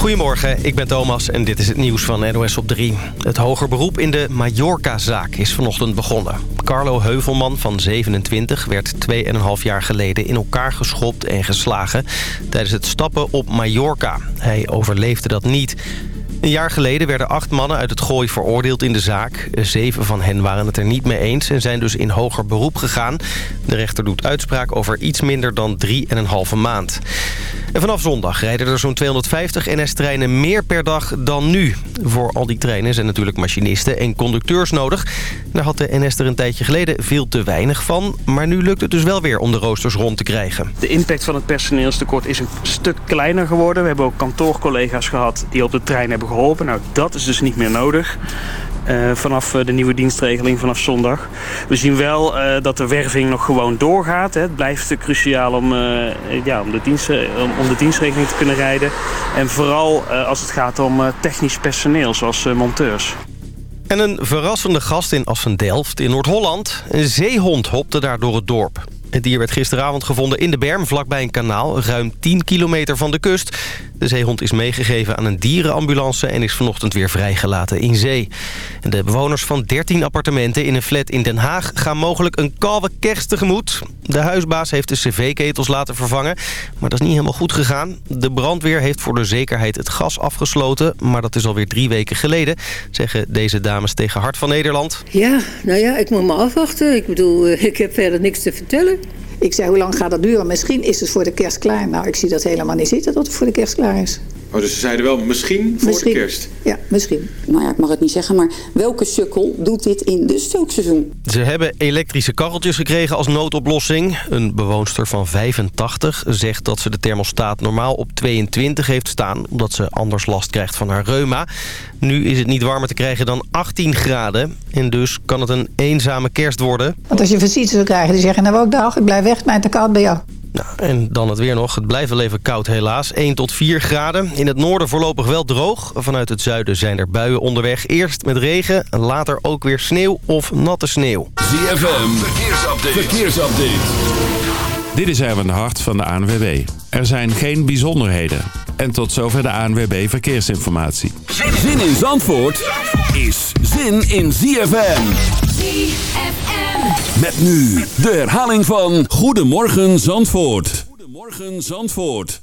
Goedemorgen, ik ben Thomas en dit is het nieuws van NOS op 3. Het hoger beroep in de Mallorca-zaak is vanochtend begonnen. Carlo Heuvelman van 27 werd 2,5 jaar geleden in elkaar geschopt en geslagen... tijdens het stappen op Mallorca. Hij overleefde dat niet... Een jaar geleden werden acht mannen uit het gooi veroordeeld in de zaak. Zeven van hen waren het er niet mee eens en zijn dus in hoger beroep gegaan. De rechter doet uitspraak over iets minder dan 3,5 maand. En vanaf zondag rijden er zo'n 250 NS-treinen meer per dag dan nu. Voor al die treinen zijn natuurlijk machinisten en conducteurs nodig. Daar had de NS er een tijdje geleden veel te weinig van. Maar nu lukt het dus wel weer om de roosters rond te krijgen. De impact van het personeelstekort is een stuk kleiner geworden. We hebben ook kantoorcollega's gehad die op de trein hebben geholpen. Nou, dat is dus niet meer nodig. Uh, vanaf uh, de nieuwe dienstregeling vanaf zondag. We zien wel uh, dat de werving nog gewoon doorgaat. Hè. Het blijft cruciaal om, ja, om, de de dienstregeling te kunnen rijden. En vooral als het gaat om technisch personeel, zoals monteurs. En een verrassende gast in Assen-Delft in Noord-Holland. Een zeehond hopte daar door het dorp. Het dier werd gisteravond gevonden in de berm vlakbij een kanaal... ruim 10 kilometer van de kust. De zeehond is meegegeven aan een dierenambulance... en is vanochtend weer vrijgelaten in zee. De bewoners van 13 appartementen in een flat in Den Haag... gaan mogelijk een kalve kerst tegemoet. De huisbaas heeft de cv-ketels laten vervangen... maar dat is niet helemaal goed gegaan. De brandweer heeft voor de zekerheid het gas afgesloten... maar dat is alweer drie weken geleden... zeggen deze dames tegen Hart van Nederland. Ja, nou ja, ik moet me afwachten. Ik bedoel, ik heb verder niks te vertellen. Ik zei, hoe lang gaat dat duren? Misschien is het voor de kerst klaar. Nou, ik zie dat helemaal niet zitten dat het voor de kerst klaar is. Oh, dus ze zeiden wel misschien voor misschien. de kerst? Ja, misschien. Nou ja, ik mag het niet zeggen, maar welke sukkel doet dit in de stookseizoen? Ze hebben elektrische kacheltjes gekregen als noodoplossing. Een bewoonster van 85 zegt dat ze de thermostaat normaal op 22 heeft staan... omdat ze anders last krijgt van haar reuma. Nu is het niet warmer te krijgen dan 18 graden. En dus kan het een eenzame kerst worden. Want als je visite zou krijgen, die zeggen... nou ook dag, ik blijf weg, het mij te koud bij jou. Nou, en dan het weer nog. Het blijft wel even koud helaas. 1 tot 4 graden. In het noorden voorlopig wel droog. Vanuit het zuiden zijn er buien onderweg. Eerst met regen, later ook weer sneeuw of natte sneeuw. ZFM, verkeersupdate. verkeersupdate. Dit is Erwin de Hart van de ANWB. Er zijn geen bijzonderheden. En tot zover de ANWB Verkeersinformatie. Zin in Zandvoort is zin in ZFM. ZFM. Met nu de herhaling van Goedemorgen Zandvoort. Goedemorgen Zandvoort.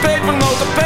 Pepernoten, pepernoten,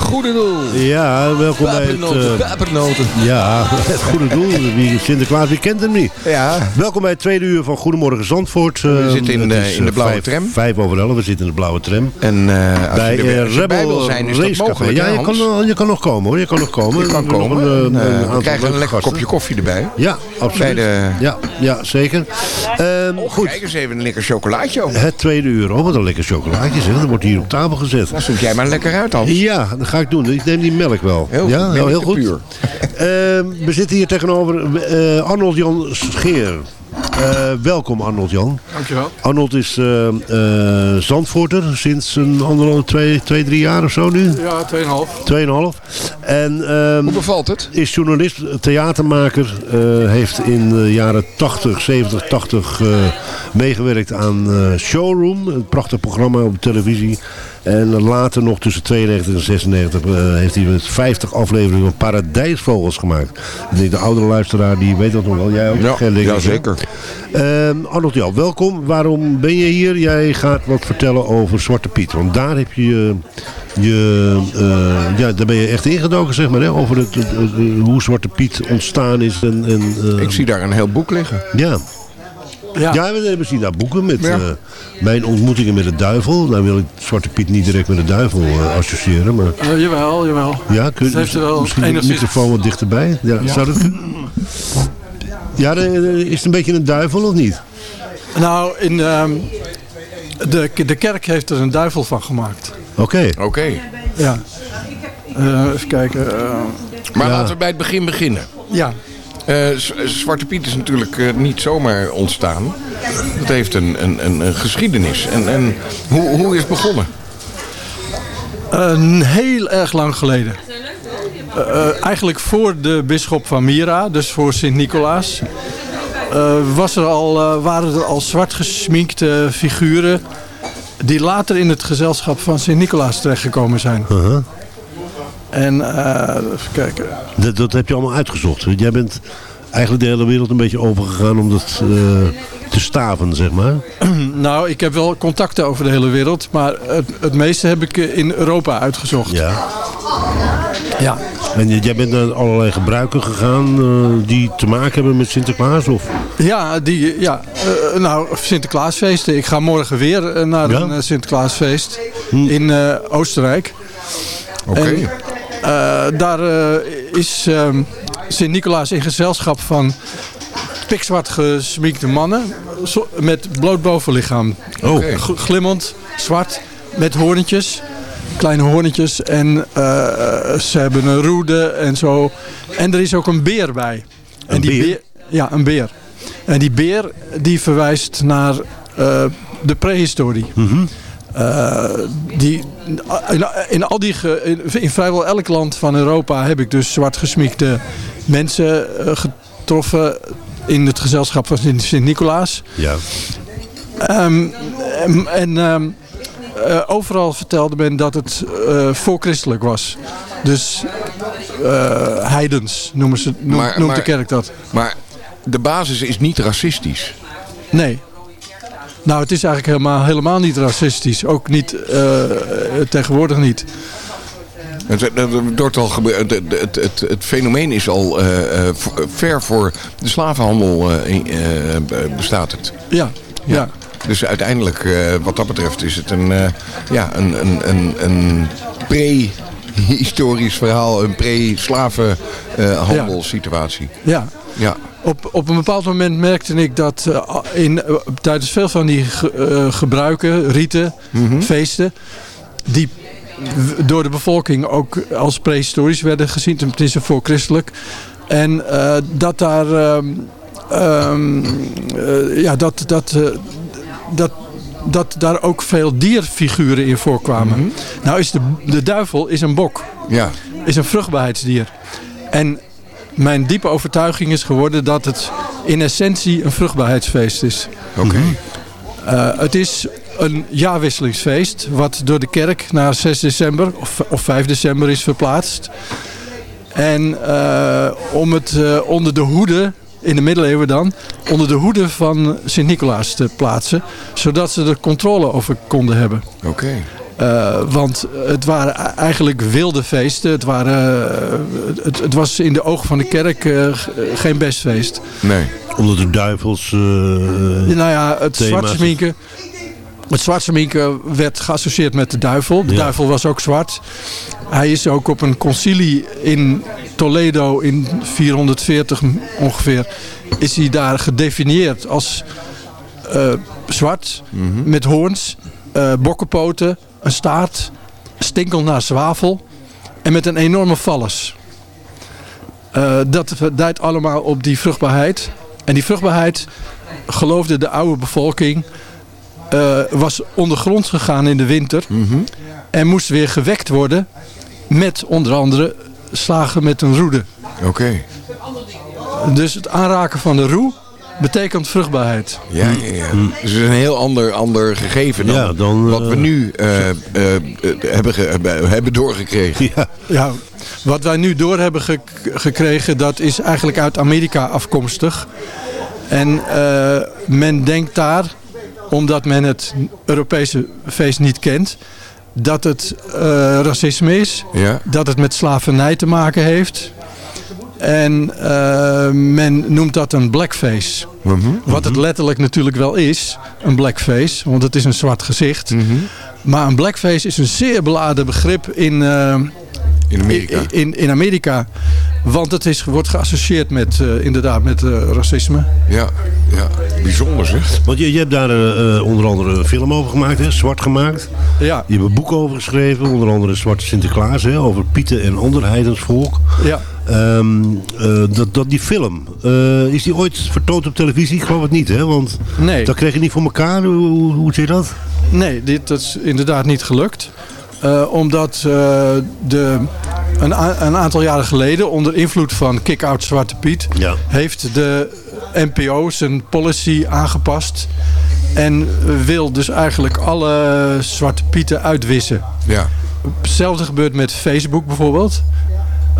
Goede doel. Ja, welkom bij het... Pepernoten, eh, ja, het goede doel. Wie, Sinterklaas, wie kent hem niet? Ja. Welkom bij het tweede uur van Goedemorgen Zandvoort. We Eh, zitten in de- is, in de eh, blauwe vijf- tram. Vijf over elf, we zitten in de blauwe tram. En eh, als bij je als je erbij Rebel wil zijn, is dat Racecafé. mogelijk. Ja, je kan, je kan nog komen hoor. Je kan nog komen. Je kan nog komen. een, En, een we krijgen een lekker gasten. kopje koffie erbij. Ja, absoluut. Bij de- Ja, ja, zeker. Ehm, goed. Kijk eens even een lekker chocolaatje over. Het tweede uur. Oh, wat een lekker chocolaatje zeg. Dat wordt hier op tafel gezet. Dan zoek jij maar lekker uit dan. Ja, dat ga ik doen. Ik neem die melk wel. Heel ja, goed, heel, goed. puur. Ehm, we zitten hier tegenover eh, Arnold Jan Scheer. Eh, welkom Arnold Jan. Dankjewel. Arnold is eh, Zandvoorter sinds een anderhalf, twee, twee, drie jaar of zo nu. Ja, 2,5. Tweeënhalf. En ehm, Hoe bevalt het? is journalist, theatermaker. eh, heeft in de jaren 80, 70, 80 eh, meegewerkt aan eh, Showroom. Een prachtig programma op televisie. En later nog tussen 92 en 96 eh, heeft hij met 50 afleveringen van Paradijsvogels gemaakt. Ik denk de oudere luisteraar die weet dat nog wel. Jij ook? Ja, ja zeker. Ehm, Arnold, ja, welkom. Waarom ben je hier? Jij gaat wat vertellen over Zwarte Piet. Want daar heb je je... je eh, ja, daar ben je echt ingedoken, zeg maar. Hè? Over het, hoe Zwarte Piet ontstaan is. En, en, eh, Ik zie daar een heel boek liggen. Ja. Ja. Ja, we, we zien daar boeken met Ja. eh, mijn ontmoetingen met de duivel. Nou wil ik Zwarte Piet niet direct met de duivel eh, associëren, maar... Eh, jawel, jawel. Ja, kun Het heeft er wel misschien de microfoon wat dichterbij? Ja, Ja. zou dat? Ja, de- de- is het een beetje een duivel of niet? Nou, in, ehm, de, de kerk heeft er een duivel van gemaakt. Oké. Oké. Ja. Eh, even kijken. Maar Ja. laten we bij het begin beginnen. ja. Eh, Zwarte Piet is natuurlijk eh, niet zomaar ontstaan. Het heeft een, een, een, een geschiedenis. En, en hoe, hoe is het begonnen? Een heel erg lang geleden. Eh, eigenlijk voor de bisschop van Mira, dus voor Sint-Nicolaas, eh, was er al, eh, waren er al zwart gesminkte figuren die later in het gezelschap van Sint-Nicolaas terechtgekomen zijn. Uh-huh. En eh, even kijken. Dat, dat heb je allemaal uitgezocht. Jij bent eigenlijk de hele wereld een beetje overgegaan om dat eh, te staven, zeg maar. Nou, ik heb wel contacten over de hele wereld, maar het, het meeste heb ik eh, in Europa uitgezocht. Ja. Ja. En jij bent naar allerlei gebruiken gegaan die te maken hebben met Sinterklaas? Of? Ja, die, ja nou, Sinterklaasfeesten. Ik ga morgen weer naar Ja? een Sinterklaasfeest Hm. in Oostenrijk. Oké. Daar eh, is ehm, Sint-Nicolaas in gezelschap van pikzwart gesminkte mannen met bloot bovenlichaam. Oh. Glimmend, zwart, met hoornetjes. Kleine hoornetjes en eh, ze hebben een roede en zo. En er is ook een beer bij. En Een die beer? Ja, een beer. En die beer die verwijst naar eh, de prehistorie. Mhm. Eh, die, in, in, al die ge- in, in vrijwel elk land van Europa heb ik dus zwart gesminkte mensen eh, getroffen in het gezelschap van Sint- Sint-Nicolaas. Ja. Ehm, en ehm, eh, overal vertelde men dat het eh voorchristelijk was. Dus eh, heidens noemen ze, noemt, Maar- noemt maar- de kerk dat. Maar de basis is niet racistisch. Nee. Nou, het is eigenlijk helemaal, helemaal niet racistisch. Ook niet, eh, tegenwoordig niet. Het, het, het al het, het, het, het, het fenomeen is al eh, eh, ver voor de slavenhandel bestaat het. Ja, ja. Dus uiteindelijk, wat dat betreft, is het een, ja, een, een, een, een pre-historisch verhaal, een pre-slavenhandelssituatie. ja. Ja. Op, op een bepaald moment merkte ik dat eh, in, eh, tijdens veel van die ge- eh, gebruiken, rieten, Mhm. feesten, die door de bevolking ook als prehistorisch werden gezien, tenminste voor christelijk. En dat daar, ehm, ehm, eh, ja, dat, dat, dat, dat daar ook veel dierfiguren in voorkwamen. Nou is de, de duivel is een bok Ja. is een vruchtbaarheidsdier. En mijn diepe overtuiging is geworden dat het in essentie een vruchtbaarheidsfeest is. Oké. Uh, het is een jaarwisselingsfeest wat door de kerk naar 6 december of, of 5 december is verplaatst. En uh, om het uh, onder de hoede, in de middeleeuwen dan, onder de hoede van Sint-Nicolaas te plaatsen. Zodat ze er controle over konden hebben. Oké. Okay. Uh, want het waren eigenlijk wilde feesten. Het, waren, uh, het, het, was in de ogen van de kerk uh, geen best feest. Nee. Onder de duivels. nou ja, het zwarte sminken. Het zwarte sminken werd geassocieerd met de duivel. De ja. duivel was ook zwart. Hij is ook op een concilie in Toledo in 440 ongeveer. Is hij daar gedefinieerd als zwart. Mm -hmm. Met hoorns, bokkenpoten een staart, stinkel naar zwavel en met een enorme vallus. Uh, dat duidt allemaal op die vruchtbaarheid. En die vruchtbaarheid, geloofde de oude bevolking, uh, was ondergronds gegaan in de winter. Mhm. Mm -hmm. En moest weer gewekt worden met onder andere slagen met een roede. Oké. Okay. Dus het aanraken van de roe betekent vruchtbaarheid. Ja, ja, ja. Dus het is een heel ander, ander gegeven dan, ja, dan wat we nu uh, uh, hebben, ge hebben doorgekregen. Ja. ja, wat wij nu door hebben ge gekregen, dat is eigenlijk uit Amerika afkomstig. En uh, men denkt daar, omdat men het Europese feest niet kent, dat het racisme is, ja. dat het met slavernij te maken heeft. En uh, men noemt dat een blackface. Mm -hmm. Wat het letterlijk natuurlijk wel is, een blackface. Want het is een zwart gezicht. Mm -hmm. Maar een blackface is een zeer beladen begrip in, uh, in, Amerika. in, in, Amerika. Want het is, wordt geassocieerd met, uh, inderdaad met racisme. Ja, ja, bijzonder zeg. Want je, je hebt daar onder andere een film over gemaakt, hè? Zwart gemaakt. Ja. Je hebt een boek over geschreven, onder andere Zwarte Sinterklaas, hè? over Pieten en ander heidensvolk. Ja. Um, uh, dat, dat, die film, uh, is die ooit vertoond op televisie? Ik geloof het niet, hè? Want nee. dat kreeg je niet voor elkaar. Hoe, hoe, hoe zit dat? Nee, dit dat is inderdaad niet gelukt. Uh, omdat de, een, een, aantal jaren geleden, onder invloed van Kick-Out Zwarte Piet... Ja. heeft de NPO zijn policy aangepast... en wil dus eigenlijk alle Zwarte Pieten uitwissen. Ja. Hetzelfde gebeurt met Facebook bijvoorbeeld...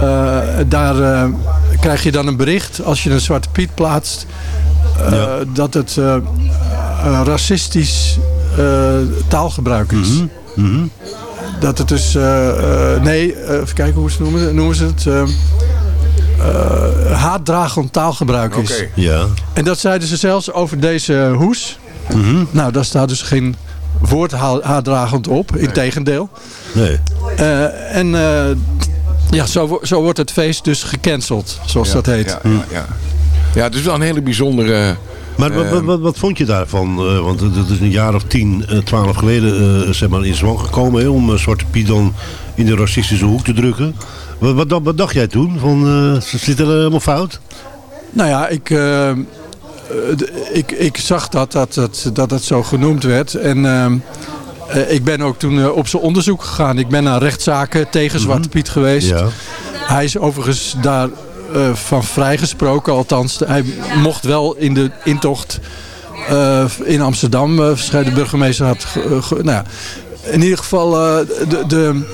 Uh, daar krijg je dan een bericht als je een zwarte piet plaatst ja. dat het racistisch taalgebruik is. Mm -hmm. Mm -hmm. Dat het dus, nee, even kijken hoe ze noemen, noemen ze het, haatdragend taalgebruik is. Okay. Ja. En dat zeiden ze zelfs over deze hoes. Mm -hmm. Nou, daar staat dus geen woord haatdragend op, Nee. in tegendeel. Nee. en ja, zo, zo wordt het feest dus gecanceld, zoals ja, dat heet. Ja, ja, ja. ja, het is wel een hele bijzondere... Maar uh, wat, wat, wat, vond je daarvan? Uh, want het is een jaar of tien, uh, twaalf geleden zeg maar in zwang gekomen... Hè, om Zwarte Piet dan in de racistische hoek te drukken. Wat, wat, wat dacht jij toen? Van, ze zitten helemaal fout? Nou ja, ik, ik, ik zag dat dat, dat dat het zo genoemd werd. En... Uh, ik ben ook toen op zijn onderzoek gegaan. Ik ben naar rechtszaken tegen Zwarte mm -hmm. Piet geweest. Ja. Hij is overigens daar uh, van vrijgesproken. Althans, hij mocht wel in de intocht in Amsterdam. de burgemeester had... nou ja, in ieder geval, de... de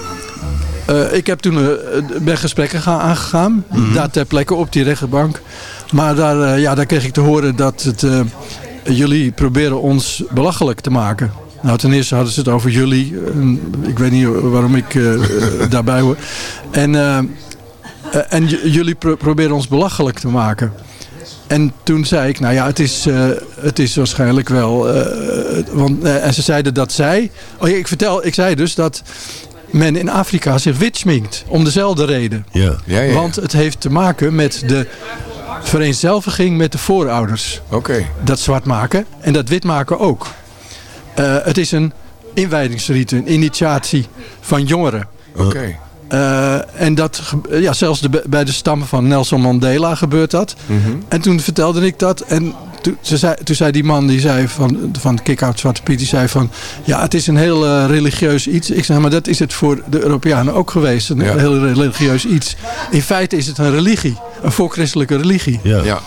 ik heb toen ben gesprekken gaan, aangegaan. Mm -hmm. Daar ter plekke op die rechtbank. Maar daar, ja, daar kreeg ik te horen dat het, jullie proberen ons belachelijk te maken. Nou, ten eerste hadden ze het over jullie. Ik weet niet waarom ik uh, daarbij hoor. En, uh, en jullie pro proberen ons belachelijk te maken. En toen zei ik, nou ja, het is, uh, het is waarschijnlijk wel... want, en ze zeiden dat zij... Oh ja, ik, vertel, ik zei dus dat men in Afrika zich wit sminkt. Om dezelfde reden. Ja. Ja, ja. Want het heeft te maken met de vereenzelviging met de voorouders. Oké. Okay. Dat zwart maken en dat wit maken ook. Het is een inwijdingsrite, een initiatie van jongeren. Oké. Okay. Eh, en dat, eh, ja, zelfs bij de stammen van Nelson Mandela gebeurt dat. Mhm. En toen vertelde ik dat. En toen, ze zei, toen zei die man die zei van, van Kick-Out Zwarte Piet, die zei van... Ja, het is een heel eh, religieus iets. Ik zei, maar dat is het voor de Europeanen ook geweest. Een heel religieus iets. In feite is het een religie. Een voorchristelijke religie. Ja. ja.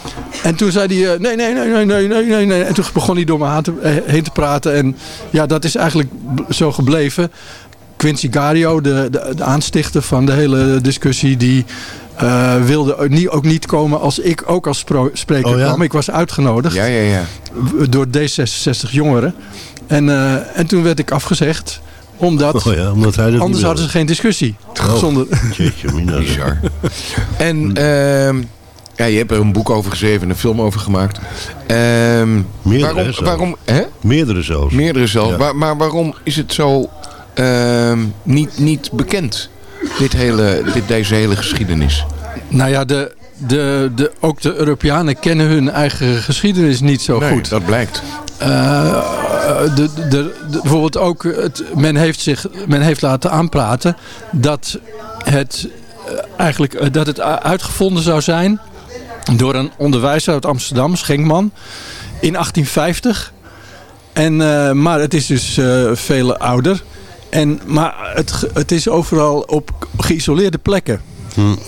En toen zei hij, nee, nee, nee, nee, nee, nee, nee. En toen begon hij door me heen te praten. En ja, dat is eigenlijk zo gebleven. Quincy Gario, de, de, de aanstichter van de hele discussie, die eh, wilde ook niet, ook niet komen als ik ook als spreker Oh ja? kwam. Ik was uitgenodigd Ja, ja, door D66 jongeren. En, eh, en toen werd ik afgezegd, omdat, Oh ja, omdat hij dat anders hadden ze geen discussie. Oh. Zonder, Jeetje, mina. Bizar. En ehm, ja, je hebt er een boek over geschreven en een film over gemaakt. Ehm, Meerdere, waarom, zelfs. waarom, hè? Meerdere zelfs. Meerdere zelf. Ja. Maar, maar waarom is het zo niet, niet bekend? Dit hele, dit, deze hele geschiedenis. Nou ja, de, de, de, ook de Europeanen kennen hun eigen geschiedenis niet zo Nee, goed. dat blijkt. Eh, de, de, de- bijvoorbeeld ook, het, men, heeft zich, men heeft laten aanpraten dat het, eh, eigenlijk, dat het uitgevonden zou zijn door een onderwijzer uit Amsterdam, Schenkman, in 1850. En, maar het is dus veel ouder. En, maar het, het is overal op geïsoleerde plekken.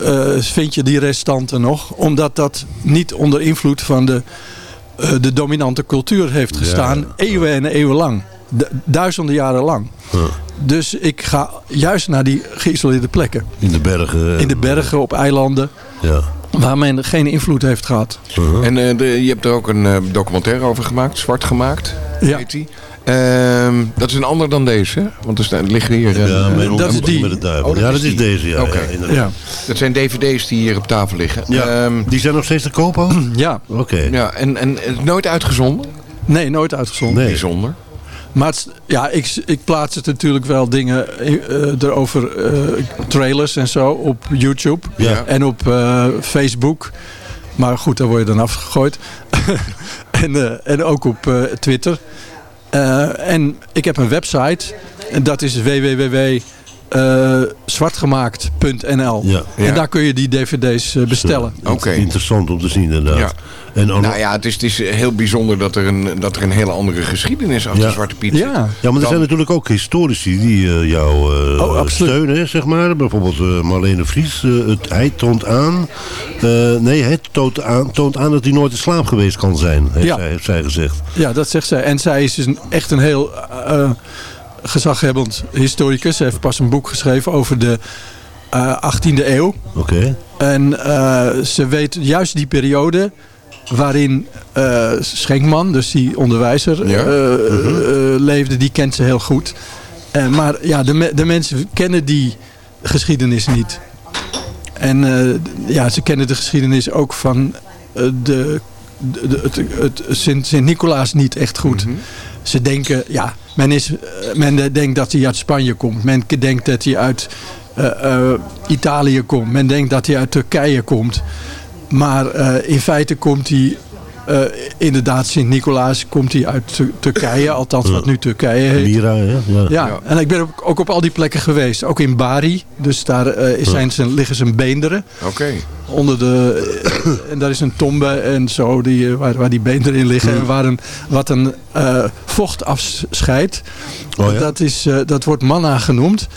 eh, vind je die restanten nog. Omdat dat niet onder invloed van de, eh, de dominante cultuur heeft gestaan. Eeuwen en eeuwen lang. Du- duizenden jaren lang. Dus ik ga juist naar die geïsoleerde plekken. In de bergen. In de bergen, op eilanden. Ja. Waar men geen invloed heeft gehad. En eh, de, je hebt er ook een documentaire over gemaakt, zwart gemaakt. Ja. Heet die. Ehm, dat is een ander dan deze, hè? want er staan- liggen hier... Ja, dat is die. met de duivel. Oh, ja, dat is die. deze. Ja, Oké. ja. Ja. Dat zijn dvd's die hier op tafel liggen. Ja, Ehm, die zijn nog steeds te koop ook? Ja. Oké. ja en, en is nooit uitgezonden? Nee, nooit uitgezonden. Nee. Bijzonder. Maar het, ja, ik, ik plaats het natuurlijk wel dingen eh, erover, eh, trailers en zo op YouTube Ja. en op eh, Facebook. Maar goed, daar word je dan afgegooid. en, eh, en ook op eh, Twitter. Eh, en ik heb een website. En dat is www.zwartgemaakt.nl. Ja. En Ja. daar kun je die dvd's eh, bestellen. Oké. Interessant om te zien inderdaad. Ja. En Nou ja, het is, het is heel bijzonder dat er een, dat er een hele andere geschiedenis achter Ja. Zwarte Piet zit. Ja. Ja, maar er Dan- zijn natuurlijk ook historici die eh, jou eh, Oh, steunen, zeg maar. Bijvoorbeeld eh, Marlene Vries. eh, het, hij toont aan... eh, nee, hij toont aan, toont aan dat hij nooit in slaap geweest kan zijn, heeft, Ja. zij, heeft zij gezegd. Ja, dat zegt zij. En zij is dus een, echt een heel eh, gezaghebbend historicus. Heeft pas een boek geschreven over de eh 18e eeuw. Oké. En eh, ze weet juist die periode waarin eh, Schenkman, dus die onderwijzer, Ja. eh, eh, leefde. Die kent ze heel goed. Eh, maar ja, de, me- de mensen kennen die geschiedenis niet. En eh, ja, ze kennen de geschiedenis ook van eh, de, de, de- het, het Sint- Sint-Nicolaas niet echt goed. Ze denken, ja, men, is, eh, men denkt dat hij uit Spanje komt. Men denkt dat hij uit eh, eh, Italië komt. Men denkt dat hij uit Turkije komt. Maar in feite komt hij, eh, inderdaad, Sint-Nicolaas komt hij uit Tu- Turkije. Althans, wat nu Turkije heet. Mira, hè? Ja. Ja, en ik ben ook, ook op al die plekken geweest. Ook in Bari. Dus daar eh, zijn zijn, liggen zijn beenderen. Oké. Onder de, eh, en daar is een tombe en zo die, waar, waar die beenderen in liggen. En waar een, wat een eh, vocht afscheidt. Oh ja? dat, is, eh, dat wordt manna genoemd.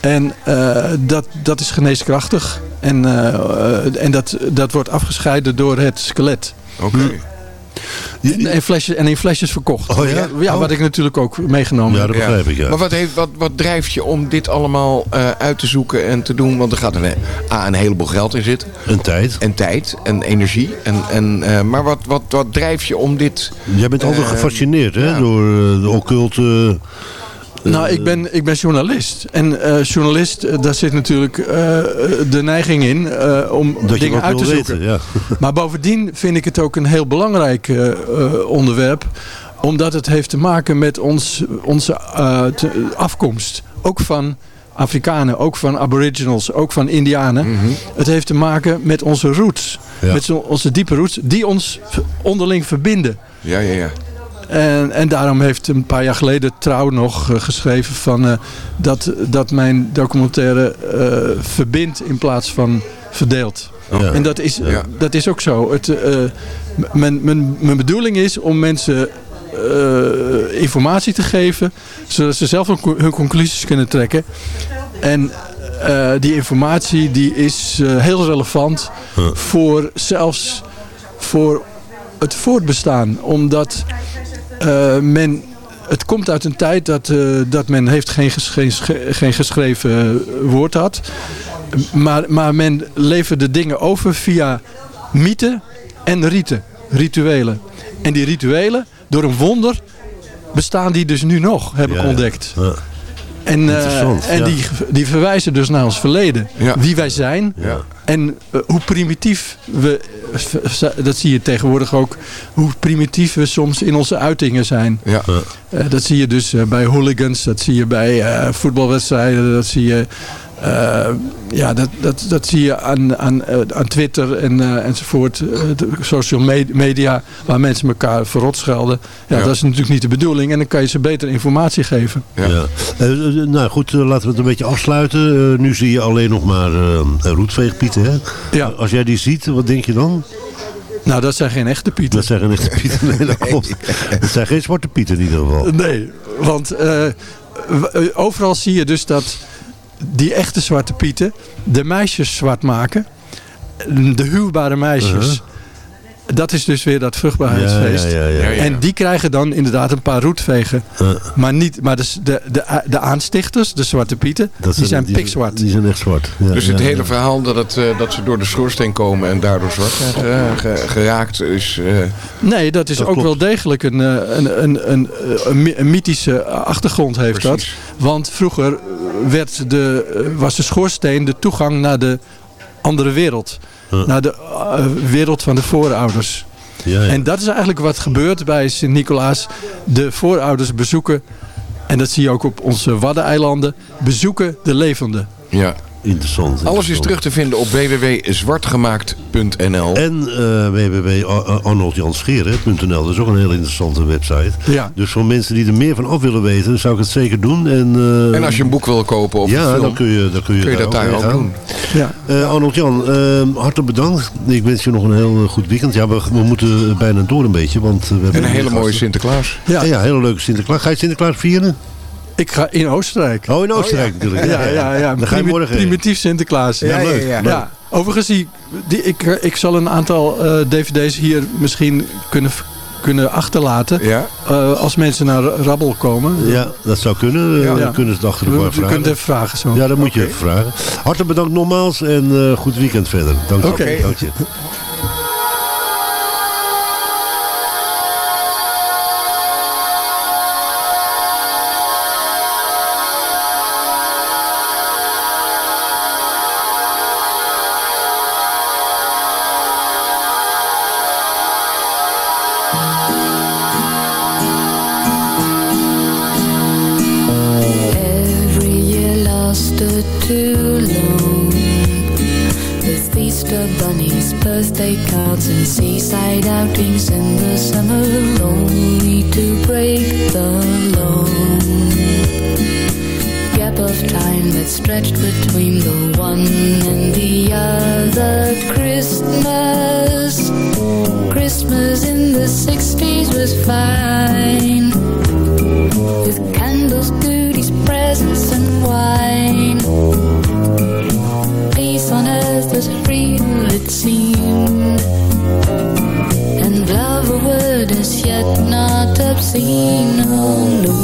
En eh, dat, dat is geneeskrachtig. En, en dat, dat wordt afgescheiden door het skelet. Oké. En, en, flesjes, en in flesjes verkocht. Oh ja? Ja, Oh. wat ik natuurlijk ook meegenomen Ja, heb. dat begrijp ik, ja. Maar wat, heeft, wat, wat drijft je om dit allemaal eh, uit te zoeken en te doen? Want er gaat een, A, een heleboel geld in zitten. En tijd. En tijd en energie. En, en, eh, maar wat, wat, wat drijft je om dit... Jij bent altijd Eh, gefascineerd hè, ja. door eh, de occulte... Nou, ik ben, ik ben journalist. En eh, journalist, eh, daar zit natuurlijk eh, de neiging in eh, om dat dingen uit te zoeken. weten. Ja. Maar bovendien vind ik het ook een heel belangrijk eh, eh, onderwerp. Omdat het heeft te maken met ons, onze eh, te- afkomst. Ook van Afrikanen, ook van aboriginals, ook van Indianen. Het heeft te maken met onze roots. Ja. Met onze diepe roots die ons onderling verbinden. Ja, ja, ja. En, en daarom heeft een paar jaar geleden Trouw nog eh, geschreven van, eh, dat, dat mijn documentaire eh, verbindt in plaats van verdeelt. Ja. En dat is, Ja. dat is ook zo. Het, mijn, mijn, mijn bedoeling is om mensen informatie te geven, zodat ze zelf hun co- hun conclusies kunnen trekken. En die informatie die is heel relevant voor zelfs voor het voortbestaan. Omdat men, het komt uit een tijd dat, eh, dat men heeft geen, ges- geen, sch- geen geschreven woord had. Maar, maar men leverde dingen over via mythen en riten, rituelen. En die rituelen, door een wonder, bestaan die dus nu nog, heb ik Ja, ja. ontdekt. Ja. En, eh, Interessant, en ja. die, die verwijzen dus naar ons verleden. Ja. Wie wij zijn. En eh, hoe primitief we, eh, dat zie je tegenwoordig ook, hoe primitief we soms in onze uitingen zijn. Ja. Eh, dat zie je dus bij hooligans, dat zie je bij eh, voetbalwedstrijden, dat zie je, eh, ja, dat, dat, dat zie je aan, aan, eh, aan Twitter en, eh, enzovoort, eh, de social me- media, waar mensen elkaar verrot schelden. Ja, Ja. dat is natuurlijk niet de bedoeling en dan kan je ze beter informatie geven. Ja. Ja. Nou goed, laten we het een beetje afsluiten. Eh, nu zie je alleen nog maar eh roetveegpieten. Hè? Ja. Als jij die ziet, wat denk je dan? Nou, dat zijn geen echte pieten. Dat zijn geen echte pieten. Nee, dat klopt. Dat zijn geen zwarte pieten in ieder geval. Nee, want overal zie je dus dat die echte zwarte pieten de meisjes zwart maken. De huwbare meisjes. Uh-huh. Dat is dus weer dat vruchtbaarheidsfeest. Ja, ja, ja, ja. Ja, ja. En die krijgen dan inderdaad een paar roetvegen. Uh, Maar, niet, maar de, de, de, de aanstichters, de zwarte pieten, dat die zijn pikzwart. Die zijn echt zwart. Ja, Dus het ja, hele verhaal dat, het, eh, dat ze door de schoorsteen komen en daardoor zwart zijn ge- ge- geraakt is... eh, Nee, dat is Dat ook klopt. wel degelijk een, eh, een, een, een, een, my- een mythische achtergrond heeft Precies. dat. Want vroeger werd de, eh, was de schoorsteen de toegang naar de andere wereld. Naar de eh, wereld van de voorouders. Ja, ja. En dat is eigenlijk wat gebeurt bij Sint-Nicolaas. De voorouders bezoeken, en dat zie je ook op onze Waddeneilanden, bezoeken de levenden. ja. Interessant. Alles is terug te vinden op www.zwartgemaakt.nl. En uh, dat is ook een heel interessante website. Ja. Dus voor mensen die er meer van af willen weten, zou ik het zeker doen. En, En als je een boek wil kopen of ja, film, dan kun je, dan kun je, kun je dat daar ook doen. Ja. Arnold Jan, hartelijk bedankt. Ik wens je nog een heel goed weekend. Ja, we, we moeten bijna door een beetje. Want, we hebben En een hele mooie. Sinterklaas. Ja, ja, hele leuke Sinterklaas. Ga je Sinterklaas vieren? Ik ga in Oostenrijk. Oh, in Oostenrijk natuurlijk. Ja, ja, ja. Dan ga je morgen heen. primitief Sinterklaas. Ja, leuk. Ja. leuk. Overigens, die, die, ik, ik zal een aantal eh, dvd's hier misschien kunnen, kunnen achterlaten. Ja. eh, als mensen naar Rabbel komen. Ja, dat zou kunnen. Eh, Ja. Dan kunnen ze het achter elkaar vragen. het even vragen zo. Ja, dat moet je even vragen. Hartelijk bedankt nogmaals en eh, goed weekend verder. Dank je. Oké. Dank je. 60s was fine with candles, goodies, presents, and wine. Peace on earth was real, it seemed, and love a word as yet not obscene. Oh no.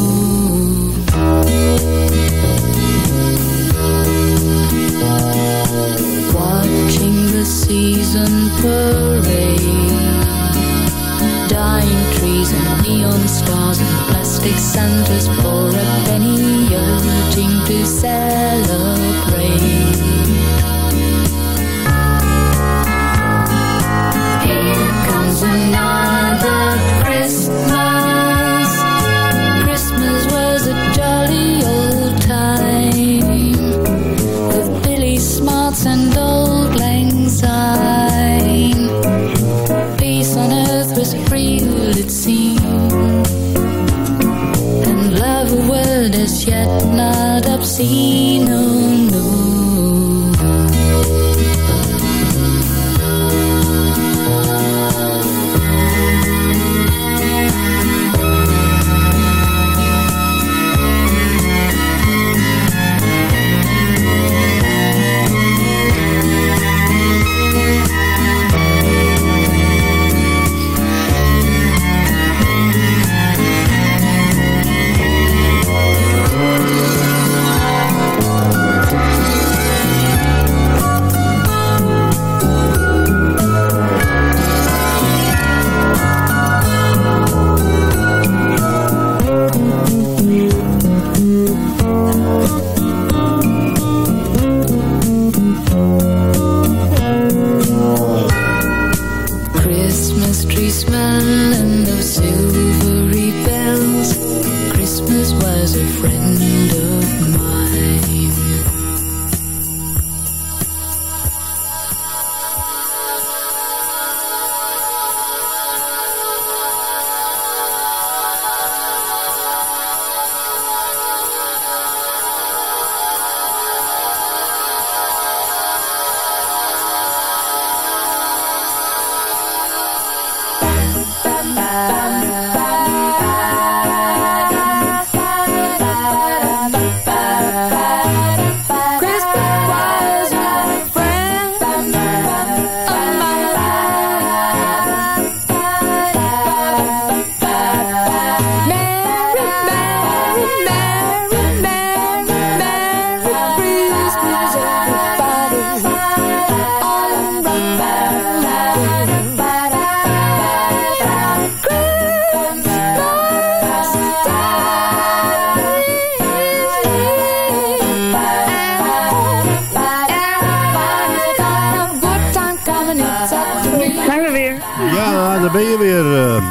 Watching the season parade dying trees and neon stars and plastic Santas for a penny urging to celebrate.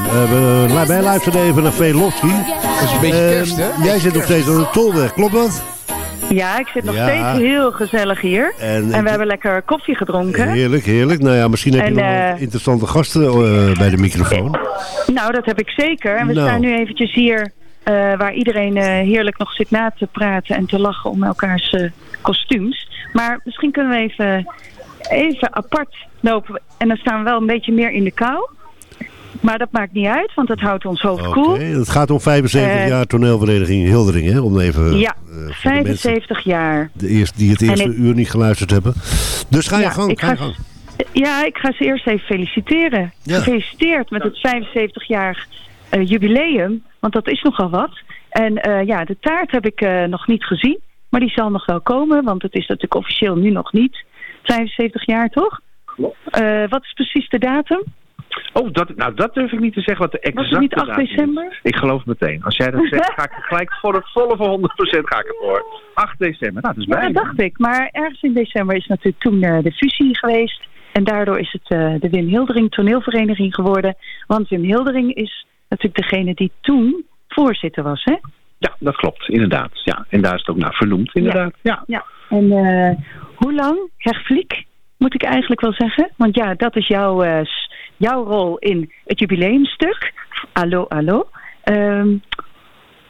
Uh, uh, wij luisteren even naar Velofsky. Dat is een beetje kerst, hè? Jij zit nog steeds aan de tolweg, klopt dat? Ja, ik zit nog Ja. steeds heel gezellig hier. En- En, we hebben lekker koffie gedronken. Heerlijk, heerlijk. Nou ja, misschien heb je En, nog eh, interessante gasten eh, bij de microfoon. Nou, dat heb ik zeker. En we Nou. staan nu eventjes hier eh, waar iedereen eh, heerlijk nog zit na te praten en te lachen om elkaars eh, kostuums. Maar misschien kunnen we even, even apart lopen. En dan staan we wel een beetje meer in de kou. Maar dat maakt niet uit, want dat houdt ons hoofd koel. Oké, Het gaat om 75 Eh, jaar toneelvereniging Hildering, hè? Om even ja, eh, de mensen 75 jaar. de eerste, die het eerste ik- uur niet geluisterd hebben. Dus ga je Ja, gang, ik ga je gang. Ja, ik ga ze eerst even feliciteren. Ja. Gefeliciteerd met het 75-jarig eh, jubileum, want dat is nogal wat. En eh, ja, de taart heb ik eh, nog niet gezien, maar die zal nog wel komen, want het is natuurlijk officieel nu nog niet 75 jaar, toch? Eh, wat is precies de datum? Oh, dat, nou dat durf ik niet te zeggen wat de exacte Was het niet 8 datum is. december? Ik geloof meteen. Als jij dat zegt, ga ik gelijk voor het volle voor 100% ga ik ervoor. 8 december, nou dat is Ja, bijna. dat dacht ik. Maar ergens in december is natuurlijk toen eh, de fusie geweest. En daardoor is het eh, de Wim Hildering toneelvereniging geworden. Want Wim Hildering is natuurlijk degene die toen voorzitter was, hè? Ja, dat klopt, inderdaad. Ja. En daar is het ook naar vernoemd, inderdaad. Ja. Ja. En eh, hoe lang, Herfliek, moet ik eigenlijk wel zeggen? Want ja, dat is jouw, jouw rol in het jubileumstuk. Allo, allo. Ehm,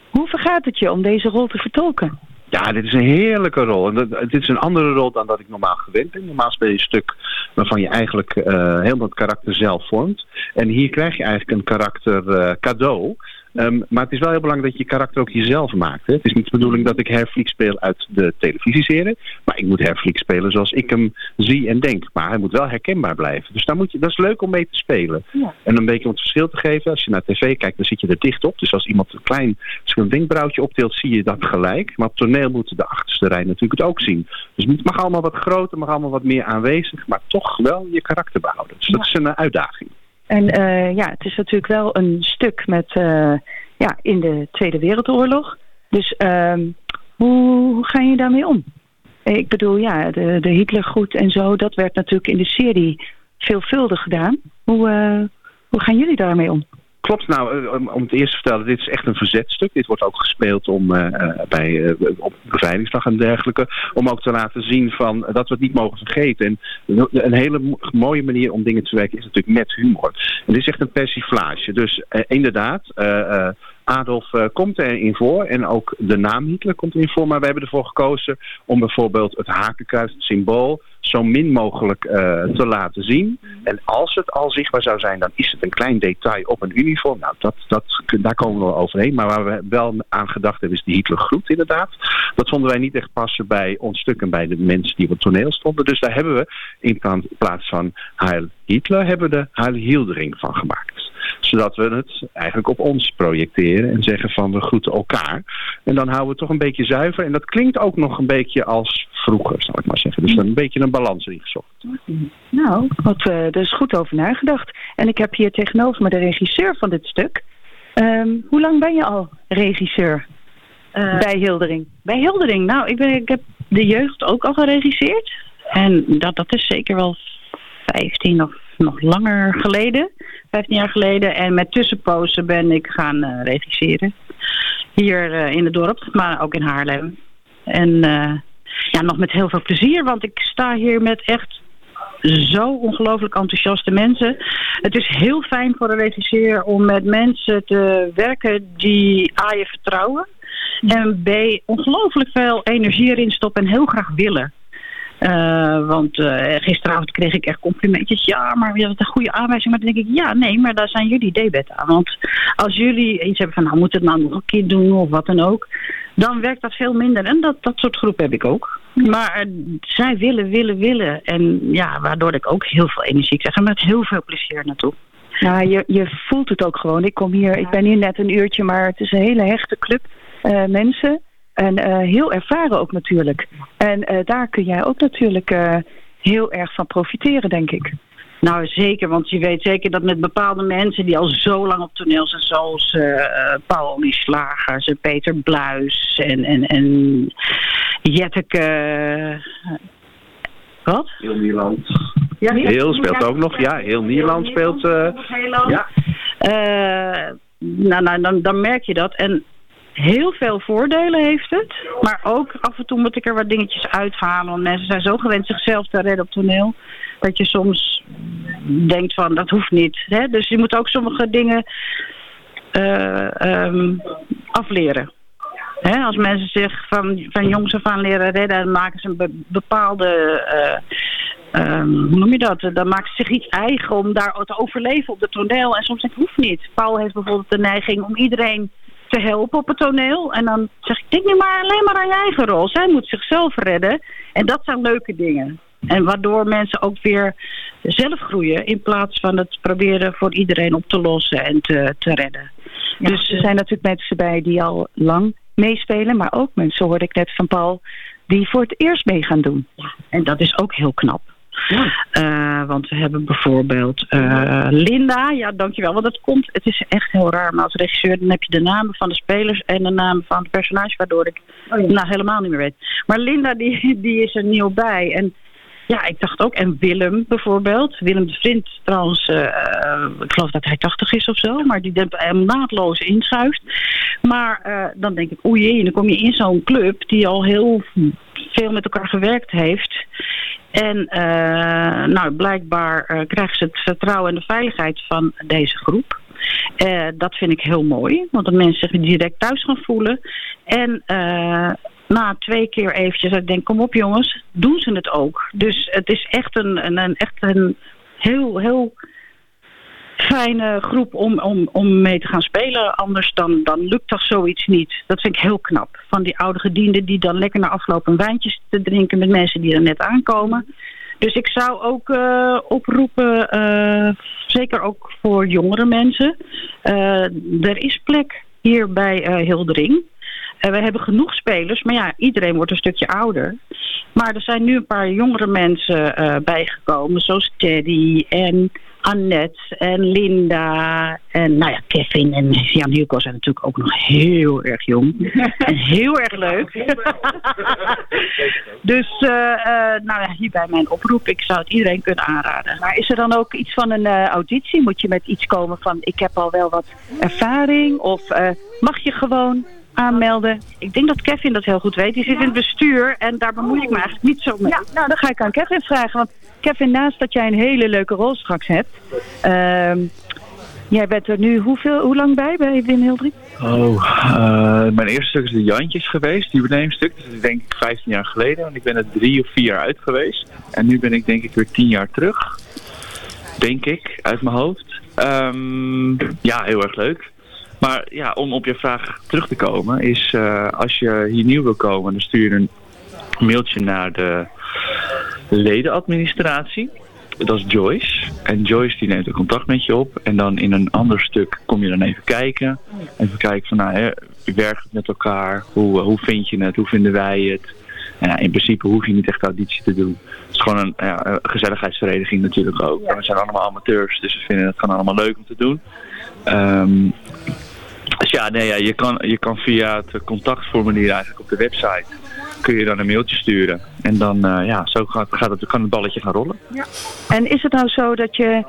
hoe vergaat het je om deze rol te vertolken? Ja, dit is een heerlijke rol. En dit is een andere rol dan dat ik normaal gewend ben. Normaal speel je een stuk waarvan je eigenlijk eh, helemaal het karakter zelf vormt. En hier krijg je eigenlijk een karakter eh, cadeau. Ehm, maar het is wel heel belangrijk dat je karakter ook jezelf maakt. Hè? Het is niet de bedoeling dat ik Herfliek speel uit de televisieserie. Maar ik moet Herfliek spelen zoals ik hem zie en denk. Maar hij moet wel herkenbaar blijven. Dus daar moet je, dat is leuk om mee te spelen. Ja. En een beetje om het verschil te geven. Als je naar tv kijkt, dan zit je er dicht op. Dus als iemand een klein een wenkbrauwtje optilt, zie je dat gelijk. Maar op toneel moet de achterste rij natuurlijk het ook zien. Dus het mag allemaal wat groter, mag allemaal wat meer aanwezig. Maar toch wel je karakter behouden. Dus dat is een uitdaging. En eh, ja, het is natuurlijk wel een stuk met, eh, ja, in de Tweede Wereldoorlog. Dus ehm, hoe, hoe ga je daarmee om? Ik bedoel, ja, de, de Hitlergroet en zo, dat werd natuurlijk in de serie veelvuldig gedaan. Hoe, eh, hoe gaan jullie daarmee om? Klopt, nou, eh, om het eerst te vertellen, dit is echt een verzetstuk. Dit wordt ook gespeeld om, eh, bij, op bevrijdingsdag en dergelijke. Om ook te laten zien van, dat we het niet mogen vergeten. En een hele mo- mooie manier om dingen te werken is natuurlijk met humor. Dit is echt een persiflage. Dus inderdaad, Adolf eh, komt erin voor en ook de naam Hitler komt erin voor. Maar we hebben ervoor gekozen om bijvoorbeeld het hakenkruis, het symbool, zo min mogelijk eh, te laten zien. En als het al zichtbaar zou zijn, dan is het een klein detail op een uniform. Nou, dat, dat, daar komen we wel overheen. Maar waar we wel aan gedacht hebben, is de Hitlergroet inderdaad. Dat vonden wij niet echt passen bij ons stuk en bij de mensen die op het toneel stonden. Dus daar hebben we in pla- plaats van Heil Hitler, hebben we de Heil Hildering van gemaakt zodat we het eigenlijk op ons projecteren en zeggen van we groeten elkaar. En dan houden we het toch een beetje zuiver. En dat klinkt ook nog een beetje als vroeger, zal ik maar zeggen. Dus een beetje een balans erin gezocht. Nou, wat, eh er is goed over nagedacht. En ik heb hier tegenover me de regisseur van dit stuk. Ehm, hoe lang ben je al regisseur bij Hildering? Bij Hildering, nou, ik, ben, ik heb de jeugd ook al geregisseerd. En dat, dat is zeker wel 15 of nog langer geleden. 15 jaar geleden. En met tussenpozen ben ik gaan eh, regisseren. Hier eh, in het dorp, maar ook in Haarlem. En eh, ja, nog met heel veel plezier, want ik sta hier met echt zo ongelooflijk enthousiaste mensen. Het is heel fijn voor een regisseur om met mensen te werken die A je vertrouwen. En B ongelooflijk veel energie erin stoppen en heel graag willen. Eh, want eh, gisteravond kreeg ik echt complimentjes. Ja, maar je hebt een goede aanwijzing. Maar dan denk ik, ja, nee, maar daar zijn jullie debet aan. Want als jullie iets hebben van, nou, moet het nou nog een keer doen of wat dan ook. Dan werkt dat veel minder. En dat, dat soort groep heb ik ook. Maar eh, zij willen, willen, willen. En ja, waardoor ik ook heel veel energie krijg. En met heel veel plezier naartoe. Ja, je, je voelt het ook gewoon. Ik kom hier, ik ben hier net een uurtje, maar het is een hele hechte club mensen. En eh, heel ervaren ook natuurlijk. En eh, daar kun jij ook natuurlijk eh, heel erg van profiteren, denk ik. Nou, zeker, want je weet zeker dat met bepaalde mensen die al zo lang op toneel zijn, zoals eh Paul die Slagers en Peter Bluis en, en, en Jetteke. Wat? Heel Nederland. Ja, heel speelt ook nog. Ja, heel Nederland speelt. eh, ja. Eh, nou, nou dan, dan merk je dat. En heel veel voordelen heeft het. Maar ook af en toe moet ik er wat dingetjes uithalen. Want mensen zijn zo gewend zichzelf te redden op toneel. Dat je soms denkt van dat hoeft niet. Hè? Dus je moet ook sommige dingen eh, ehm, afleren. Als mensen zich van, van jongs af aan leren redden, dan maken ze een be- bepaalde, eh, ehm, hoe noem je dat? Dan maken ze zich iets eigen om daar te overleven op het toneel. En soms denk ik, hoeft niet. Paul heeft bijvoorbeeld de neiging om iedereen te helpen op het toneel. En dan zeg ik, denk niet maar alleen maar aan je eigen rol. Zij moet zichzelf redden. En dat zijn leuke dingen. En waardoor mensen ook weer zelf groeien in plaats van het proberen voor iedereen op te lossen en te, te redden. Dus er zijn natuurlijk mensen bij die al lang meespelen, maar ook mensen, hoorde ik net van Paul, die voor het eerst mee gaan doen. En dat is ook heel knap. Eh, want we hebben bijvoorbeeld eh, Linda. Ja, dankjewel. Want het komt, het is echt heel raar. Maar als regisseur dan heb je de namen van de spelers en de namen van het personage, waardoor ik nou helemaal niet meer weet. Maar Linda die, die is er nieuw bij. En ja, ik dacht ook. En Willem bijvoorbeeld. Willem de Vriend trouwens, eh, eh, ik geloof dat hij 80 is of zo. Maar die hem naadloos inschuift. Maar eh, dan denk ik, oei jee, dan kom je in zo'n club die al heel veel met elkaar gewerkt heeft. En nou, blijkbaar krijgen ze het vertrouwen en de veiligheid van deze groep. Eh, dat vind ik heel mooi, want dat mensen zich direct thuis gaan voelen. En na twee keer eventjes, ik denk, kom op jongens, doen ze het ook. Dus het is echt een, een, een, echt een heel, heel fijne groep om, om, om mee te gaan spelen. Anders dan, dan lukt toch zoiets niet. Dat vind ik heel knap. Van die oude gedienden die dan lekker na afloop een wijntjes te drinken met mensen die er net aankomen. Dus ik zou ook eh, oproepen, eh, zeker ook voor jongere mensen. eh, er is plek hier bij Hildering. En we hebben genoeg spelers, maar ja, iedereen wordt een stukje ouder. Maar er zijn nu een paar jongere mensen eh, bijgekomen, zoals Teddy en Annette en Linda en nou ja, Kevin en Jan Hugo zijn natuurlijk ook nog heel erg jong. en heel erg leuk. dus eh, eh, nou ja, hierbij mijn oproep. Ik zou het iedereen kunnen aanraden. Maar is er dan ook iets van een auditie? Moet je met iets komen van ik heb al wel wat ervaring? Of mag je gewoon aanmelden? Ik denk dat Kevin dat heel goed weet. Die zit in het bestuur en daar bemoei ik me eigenlijk niet zo mee. Ja, nou dan ga ik aan Kevin vragen. Want Kevin, naast dat jij een hele leuke rol straks hebt... ehm, jij bent er nu hoeveel, hoe lang bij bij Wim Hildering? Oh, eh, mijn eerste stuk is de Jantjes geweest, die jubileumstuk. Dat is denk ik 15 jaar geleden, want ik ben er drie of vier jaar uit geweest. En nu ben ik denk ik weer 10 jaar terug. Denk ik, uit mijn hoofd. Ehm, ja, heel erg leuk. Maar ja, om op je vraag terug te komen, is eh, als je hier nieuw wil komen, dan stuur je een mailtje naar de ledenadministratie. Dat is Joyce. En Joyce die neemt een contact met je op. En dan in een ander stuk kom je dan even kijken. Even kijken van, nou, hè, werkt het met elkaar? Hoe, eh, hoe vind je het? Hoe vinden wij het? En ja, in principe hoef je niet echt auditie te doen. Het is gewoon een, ja, een gezelligheidsvereniging natuurlijk ook. En we zijn allemaal amateurs, dus we vinden het gewoon allemaal leuk om te doen. Ehm, dus ja, nee, ja je, kan, je kan via het contactformulier eigenlijk op de website kun je dan een mailtje sturen. En dan, eh, ja, zo gaat, gaat het, kan het balletje gaan rollen. En is het nou zo dat je...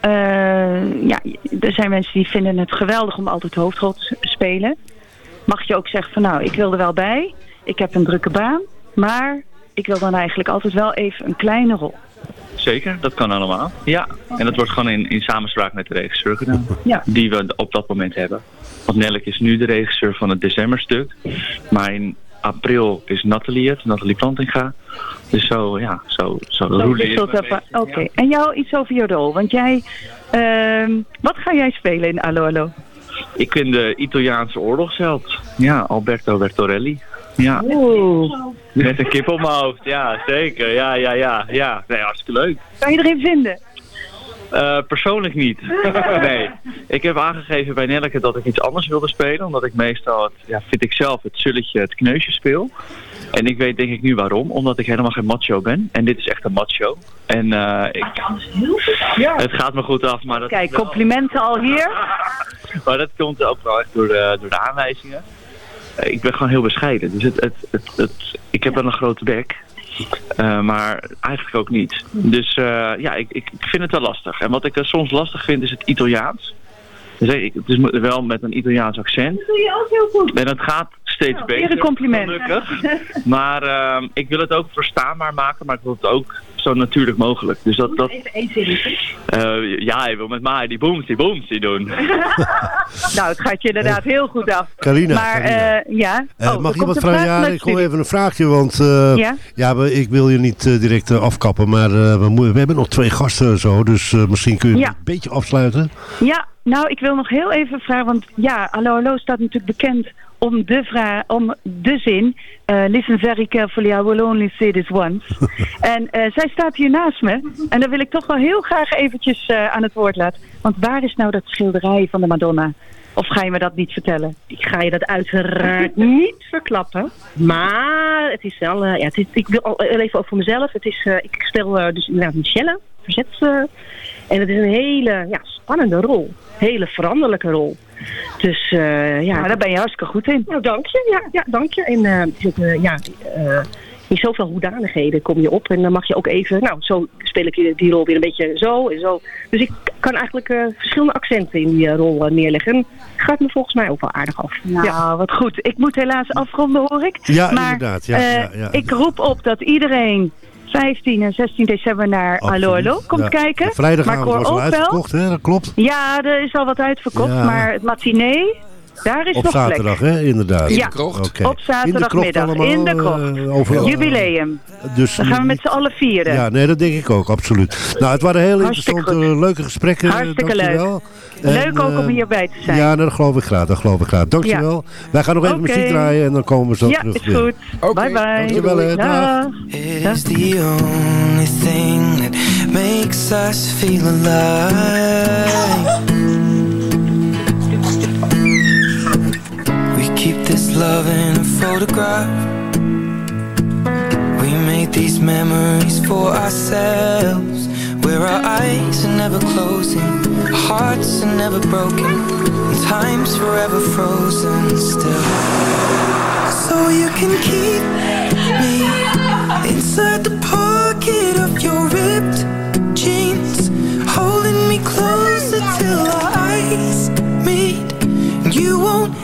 eh, ja, er zijn mensen die vinden het geweldig om altijd hoofdrol te spelen. Mag je ook zeggen van nou, ik wil er wel bij. Ik heb een drukke baan. Maar ik wil dan eigenlijk altijd wel even een kleine rol. Zeker, dat kan allemaal. Ja, en dat wordt gewoon in, in samenspraak met de regisseur gedaan. Ja. Die we op dat moment hebben. Want Nelk is nu de regisseur van het decemberstuk. Maar in april is Nathalie het, Nathalie Plantinga. Dus zo, ja, zo, zo even. Oké, en jou iets over je rol. Want jij, ehm, wat ga jij spelen in Allo Allo? Ik ben de Italiaanse oorlogsheld. Ja, Alberto Bertorelli. Ja. Oeh. Met een kip op mijn hoofd, ja, zeker. Ja, ja, ja, ja. Nee, hartstikke leuk. Kan je erin vinden? Eh, persoonlijk niet. nee. Ik heb aangegeven bij Nelleke dat ik iets anders wilde spelen. Omdat ik meestal, het, ja, vind ik zelf, het zulletje, het kneusje speel. En ik weet denk ik nu waarom. Omdat ik helemaal geen macho ben. En dit is echt een macho. En eh, ik, het gaat me goed af. Maar dat, Kijk, complimenten al hier. maar dat komt ook wel echt door de, door de aanwijzingen. Eh, ik ben gewoon heel bescheiden. Dus het, het, het, het, ik heb wel een grote bek. Eh, maar eigenlijk ook niet. Dus eh, ja, ik, ik vind het wel lastig. En wat ik er soms lastig vind is het Italiaans. Dus ik- het is wel met een Italiaans accent. doe je ook heel goed. En het gaat steeds beter. een compliment. Gelukkig. Maar ik wil het ook verstaanbaar maken, maar ik wil het ook zo natuurlijk mogelijk. Dus dat, dat Even één zinnetje. eh, ja, je wil met mij die boomsie boomsie doen. Nou, het gaat je inderdaad heel goed af. Carina, Maar Carina. eh, ja. Eh, Oh, mag je komt wat een vragen? Ja, ik kom studio. even een vraagje, want eh, Ja? ja? ik wil je niet direct afkappen, maar eh, we, we hebben nog twee gasten en zo, dus eh, misschien kun je Ja. het een beetje afsluiten. Ja, nou, ik wil nog heel even vragen, want ja, Hallo Hallo staat natuurlijk bekend om de vraag, om de zin, eh, listen very carefully, I will only say this once. en eh, zij staat hier naast me en daar wil ik toch wel heel graag eventjes eh, aan het woord laten. Want waar is nou dat schilderij van de Madonna? Of ga je me dat niet vertellen? Ik ga je dat uiteraard niet verklappen. Maar het is wel... ja, het is, ik wil al even over mezelf. Het is, eh, ik speel eh, dus inderdaad Michelle, verzets. En het is een hele ja, spannende rol. Hele veranderlijke rol. Dus eh, ja... Nou, daar ben je hartstikke goed in. Nou, dank je. Ja, ja dank je. En eh, eh, ja... eh, in zoveel hoedanigheden kom je op. En dan mag je ook even... Nou, zo speel ik die rol weer een beetje zo en zo. Dus ik kan eigenlijk eh, verschillende accenten in die rol neerleggen. En gaat me volgens mij ook wel aardig af. Nou, wat goed. Ik moet helaas afronden, hoor ik. Ja, maar, inderdaad. Ja, eh, ja, ja. Ik roep op dat iedereen 15 en 16 december naar Hallo Hallo komt Ja. kijken. maar Vrijdagavond ik hoor was al ook wel- uitverkocht, hè? dat klopt. Ja, er is al wat uitverkocht. Ja. Maar het matinee, daar is Op nog zaterdag, plek. hè? Inderdaad. Ja, Oké. op zaterdagmiddag In de krocht in de krocht. eh, overal. Jubileum. Dus Dan gaan we met z'n allen vieren. Ja, nee, dat denk ik ook, absoluut. Nou, het waren hele Hartstikke interessante, leuke gesprekken. Hartstikke dankjewel. leuk. En, Leuk ook om eh, hierbij te zijn. Ja, nou, dat geloof ik graag, dat geloof ik graag. Dankjewel. Wij gaan nog even Oké. muziek draaien en dan komen we zo Ja, terug is weer. goed. Bye bye. Dankjewel, hè. Dag. is the only thing that makes us feel alive. This love in a photograph. We made these memories for ourselves. Where our eyes are never closing, hearts are never broken, and time's forever frozen still. So you can keep me inside the pocket of your ripped jeans, holding me closer till our eyes meet. You won't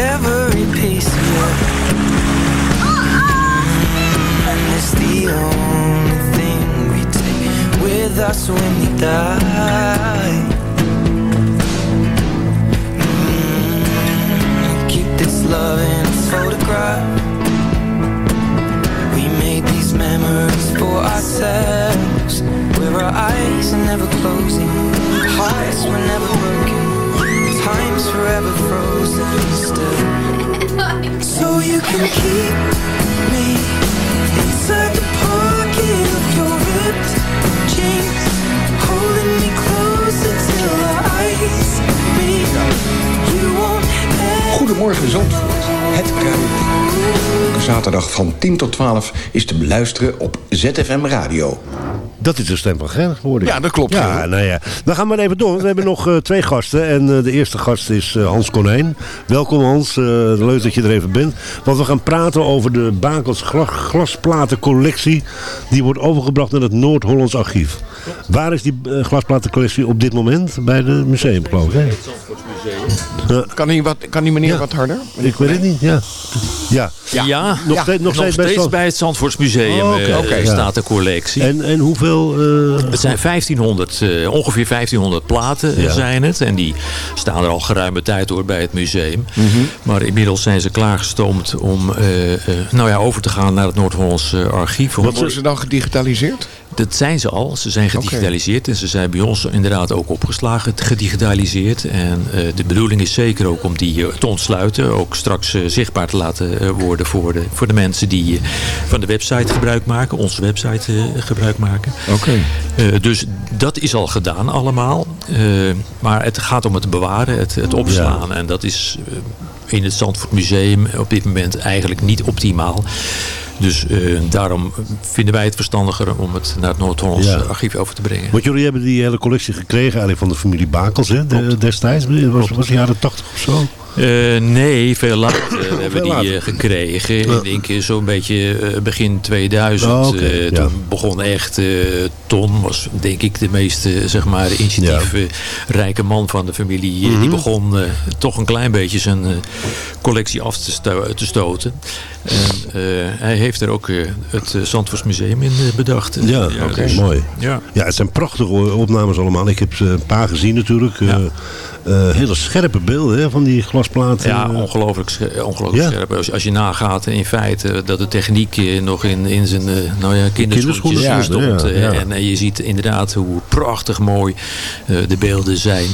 every piece of you And it's the only thing we take with us when we die. Mm, Keep this love in a photograph. We made these memories for ourselves. Where our eyes are never closing. Hearts were never broken Time's forever frozen still So you can keep me Inside the pocket of your ripped jeans Holding me closer till our eyes meet You won't Goedemorgen Zandvoort. Het radio. Zaterdag van 10 tot 12 is te beluisteren op ZFM Radio. Dat is de stem van Ger, hoorde ik. Ja, dat klopt, Ja, nou ja. We gaan maar even door. want We hebben nog eh, twee gasten. En eh, de eerste gast is eh, Hans Konijn. Welkom Hans. Eh, leuk dat je er even bent. Want we gaan praten over de Bakels gla- glasplatencollectie. Die wordt overgebracht naar het Noord-Hollands archief. Waar is die glasplatencollectie op dit moment? Bij de museum, geloof ik. Hè? Ja. Kan die, wat, kan die meneer wat harder? Ik weet het niet, ja. Ja, Ja, nog steeds, nog steeds, bij, het Zandvoortsmuseum Oh, oké. eh, staat de collectie. En, en hoeveel... eh, Het zijn 1500, eh, ongeveer 1500 platen Ja. zijn het. En die staan er al geruime tijd door bij het museum. Mhm. Maar inmiddels zijn ze klaargestoomd om eh, eh, nou ja, over te gaan naar het Noord-Hollands archief. Wat worden ze dan gedigitaliseerd? Dat zijn ze al. Ze zijn gedigitaliseerd en ze zijn bij ons inderdaad ook opgeslagen, gedigitaliseerd. En eh, de bedoeling is zeker ook om die eh, te ontsluiten. Ook straks eh, zichtbaar te laten eh, worden voor de, voor de mensen die eh, van de website gebruik maken. Onze website eh, gebruik maken. Oké. Eh, dus dat is al gedaan allemaal. Eh, maar het gaat om het bewaren, het, het opslaan. En dat is eh, in het Zandvoort Museum op dit moment eigenlijk niet optimaal. Dus eh, daarom vinden wij het verstandiger om het naar het Noord-Hollands Ja. archief over te brengen. Want jullie hebben die hele collectie gekregen eigenlijk van de familie Bakels hè, de- destijds. Was, was de jaren 80 of zo? Eh, nee, veel later hebben we die later. eh, gekregen. Ik denk zo'n beetje eh, begin 2000. Oh, oké, Eh, ja. Toen begon echt, eh, Ton was denk ik de meest zeg maar, initiatiefrijke man van de familie. Die Mhm. begon toch een klein beetje zijn collectie af te, sto- te stoten. En hij heeft er ook het uh, Zandvoors Museum in bedacht. Ja, oké, dus- mooi. Ja. Ja, het zijn prachtige opnames allemaal. Ik heb ze een paar gezien natuurlijk. Eh, eh, hele scherpe beelden hè, van die glasplaten. Ja, Eh, ongelooflijk, sche- ongelooflijk Ja. scherp. Als, als je nagaat in feite dat de techniek eh, nog in, in zijn eh, nou ja, kinderschoentjes stond. eh. En eh, je ziet inderdaad hoe prachtig mooi eh, de beelden zijn.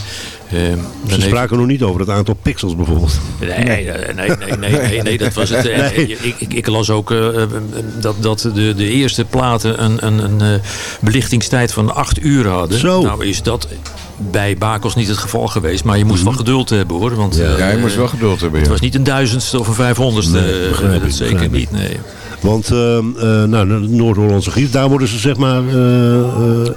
Eh, dan Ze heeft- spraken nog niet over het aantal pixels bijvoorbeeld. Nee, nee, nee, nee, nee, nee, nee, dat was het. Eh, Nee. Ik, ik, ik las ook eh, eh, dat, dat de, de eerste platen een, een, een eh, belichtingstijd van acht uur hadden. Zo. Nou is dat bij Bakels niet het geval geweest. Maar je moest wel geduld hebben hoor. Want, Mhm. Ja, eh, ja, je moest wel geduld hebben, Het was niet een duizendste of een vijfhonderdste. Eh, dat zeker niet, nee. Want eh, eh, nou, Noord-Hollandse archief, daar worden ze zeg maar eh, eh,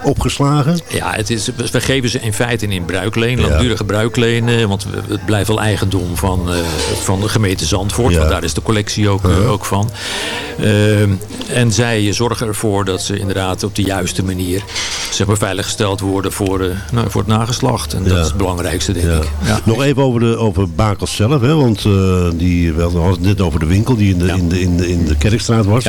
opgeslagen. Ja, het is, we geven ze in feite in bruikleen, langdurige bruikleen. Want het blijft wel eigendom van, van de gemeente Zandvoort. Want daar is de collectie ook, ook van. Ehm, en zij zorgen ervoor dat ze inderdaad op de juiste manier zeg maar, veiliggesteld worden voor, nou, voor het nageslacht. En dat is het belangrijkste, denk ik. Ja. Nog even over, de, over Bakels zelf, hè, want die, we hadden het net over de winkel die in de, in de, in de, in de Kerkstraat was.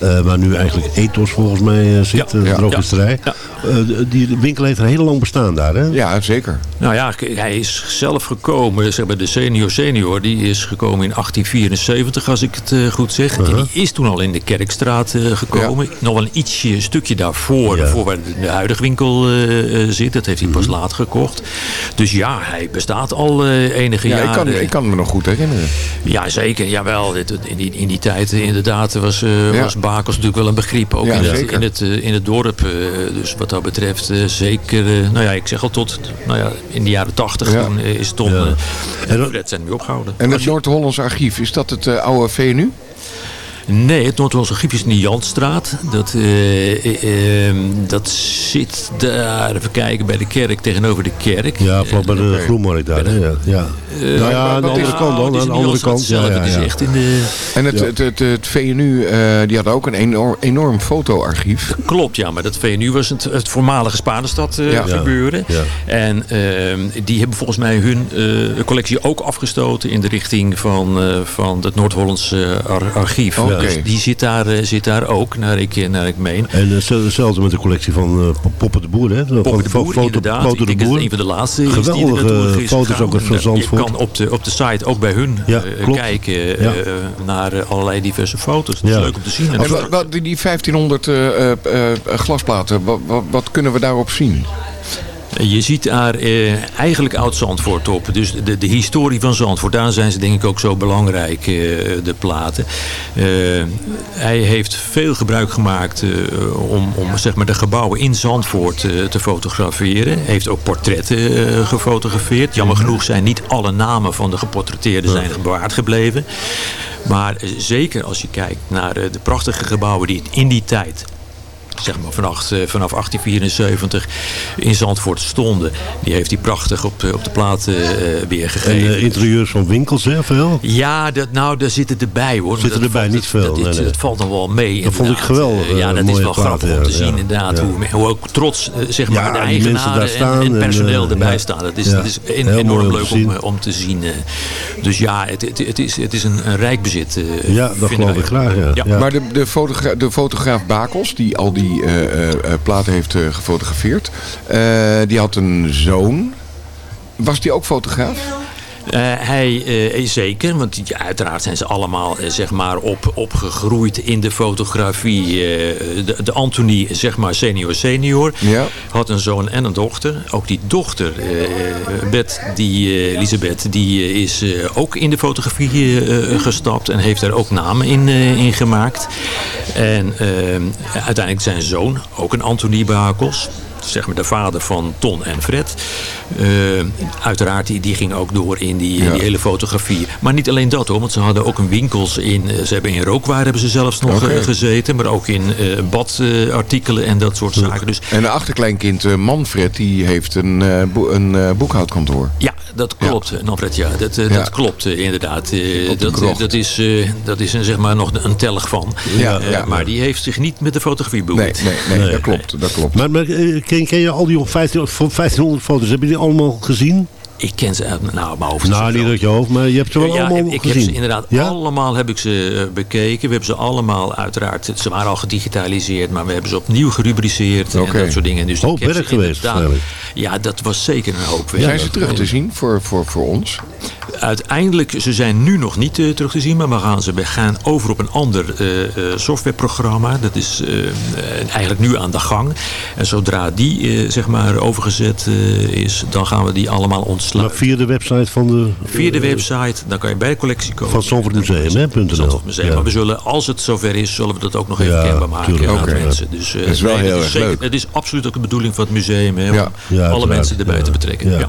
Eh, waar nu eigenlijk Ethos volgens mij eh, zit, de drogisterij. Eh, die winkel heeft een heel lang bestaan daar, hè? Ja, zeker. Nou ja, hij is zelf gekomen, zeg maar de senior senior, die is gekomen in 1874 als ik het eh, goed zeg. En die is toen al in de Kerkstraat eh, gekomen. Nog wel een ietsje, een stukje daarvoor, voor waar de, de huidige winkel eh, eh, zit. Dat heeft hij pas laat gekocht. Dus ja, hij bestaat al eh, enige Ja, ik jaren. kan, ik kan me nog goed herinneren. Ja, zeker. Jawel. Dit- In die, in die tijd eh, was, eh, Ja. was Bakels natuurlijk wel een begrip. Ook Ja, in, het, in, het, eh, in het dorp. eh, dus wat dat betreft eh, zeker... eh, nou ja, ik zeg al tot nou ja, in de jaren tachtig. Ja. Toen is Tom Ja. eh, en Fred zijn weer opgehouden. En het Noord-Hollands archief, is dat het eh, oude VNU? Nee, het Noord-Hollands archief is in de Janstraat. Dat, eh, eh, ehm, dat zit daar, even kijken, bij de kerk, tegenover de kerk. Ja, vlak bij de Groenmarkt daar, ja. Nou ja, aan de andere kant dan. oh, is Aan de in de andere kant. Ja, zelf. ja, Het is ja. echt in de... En het, Ja. het, het, het VNU, eh, die had ook een enorm, enorm fotoarchief. Klopt, ja, maar dat VNU was het, het voormalige Spadenstad eh, Ja. gebeuren. Ja. En ehm, die hebben volgens mij hun eh, collectie ook afgestoten in de richting van, eh, van het Noord-Hollandse ar- archief. Dus die zit daar, zit daar ook, naar ik, naar ik meen. En hetzelfde- met de collectie van Poppen de Boer, hè? Van, Poppen de Boer, Foto- inderdaad. Foto ik de denk dat het een van de laatste is die er Geweldige is foto's gegaan. ook uit van Zandvoort. Kan op de, op de site, ook bij hun, Ja, eh, kijken eh, Ja. naar eh, allerlei diverse foto's. Dat Ja. is leuk om te zien. En wat, wat- die 1500 eh, eh, eh, glasplaten, wat, wat, wat kunnen we daarop zien? Je ziet daar eh, eigenlijk oud Zandvoort op. Dus de, de historie van Zandvoort. Daar zijn ze denk ik ook zo belangrijk, eh, de platen. Eh, hij heeft veel gebruik gemaakt eh, om, om zeg maar, de gebouwen in Zandvoort eh, te fotograferen. Hij heeft ook portretten eh, gefotografeerd. Jammer genoeg zijn niet alle namen van de geportretteerden zijn bewaard gebleven. Maar zeker als je kijkt naar de prachtige gebouwen die in die tijd zeg maar vanaf, eh, vanaf 1874 in Zandvoort stonden. Die heeft hij prachtig op, de- op de plaat eh, En weergegeven. eh, interieurs van winkels, hè? Veel. Ja, dat, nou, daar zitten erbij hoor. Zitten dat erbij valt- niet veel, Dat, nee, dat, nee. dat valt dan wel mee. Dat vond ik geweldig, Eh, ja, eh, dat is wel grappig om te zien ja. inderdaad. Ja. Hoe, hoe ook trots eh, zeg maar, Ja, de eigenaren staan en, en en, personeel eh, erbij ja. staan. Dat is, Ja. dat is en- enorm leuk om, eh, om te zien. eh. Dus ja, het, het, het, is, het is een, een rijk bezit. eh, Ja, dat geloof ik graag, ja. Ja. Maar de, de, fotogra de fotograaf Bakels, die al die eh, eh, eh, platen heeft gefotografeerd, die had een zoon. Was die ook fotograaf? Eh, hij eh, is zeker, want ja, uiteraard zijn ze allemaal eh, zeg maar op, opgegroeid in de fotografie. de, de Anthony, zeg maar senior senior, had een zoon en een dochter. Ook die dochter, eh Bet, die, Elisabeth, die is ook in de fotografie gestapt en heeft daar ook namen in, in gemaakt. En eh, uiteindelijk zijn zoon, ook een Anthony Bakos zeg maar de vader van Ton en Fred. Eh, uiteraard, die, die ging ook door in die, die hele fotografie. Maar niet alleen dat hoor, want ze hadden ook een winkels in... eh, ze hebben in rookwaar hebben ze zelfs nog eh, gezeten. Maar ook in eh, badartikelen en dat soort zaken. Dus En een achterkleinkind, eh, Manfred, die heeft een, eh, een eh, boekhoudkantoor. Ja, dat klopt, ja. Manfred. Ja, dat, Ja. dat klopt inderdaad. Eh, de dat, dat is, eh, dat is een, zeg maar nog een telg van. Ja, ja. maar die heeft zich niet met de fotografie bemoeid. Nee, nee, dat klopt. Dat klopt. Maar, maar ken, ken je al die 15 1500 foto's? Heb je die allemaal gezien? Ik ken ze uit nou, mijn hoofd. Nou, niet uit je hoofd, maar je hebt ze wel ja, allemaal ik gezien. heb ze inderdaad allemaal heb ik ze eh, bekeken. We hebben ze allemaal uiteraard, ze waren al gedigitaliseerd, maar we hebben ze opnieuw gerubriceerd Oké. en dat soort dingen. Dus Hoop ik werk geweest. Ja, dat was zeker een hoop werk. Zijn ze terug te zien voor, voor, voor ons? Uiteindelijk, ze zijn nu nog niet eh, terug te zien, maar we gaan, ze we gaan over op een ander eh, eh, softwareprogramma. Dat is eigenlijk nu aan de gang. En zodra die zeg maar overgezet eh, is, dan gaan we die allemaal ontslaan. Maar via de website van de... Via de website, dan kan je bij de collectie komen. Van Zandvoort Museum, hè? punt NL. Museum. Ja. Maar we zullen, als het zover is, zullen we dat ook nog even Ja, kenbaar maken tuurlijk. aan de mensen. Dus, Dat is wel heel het erg zeker- leuk. Het is absoluut ook de bedoeling van het museum, hè, om alle mensen erbij Ja. te betrekken. Ja. Ja.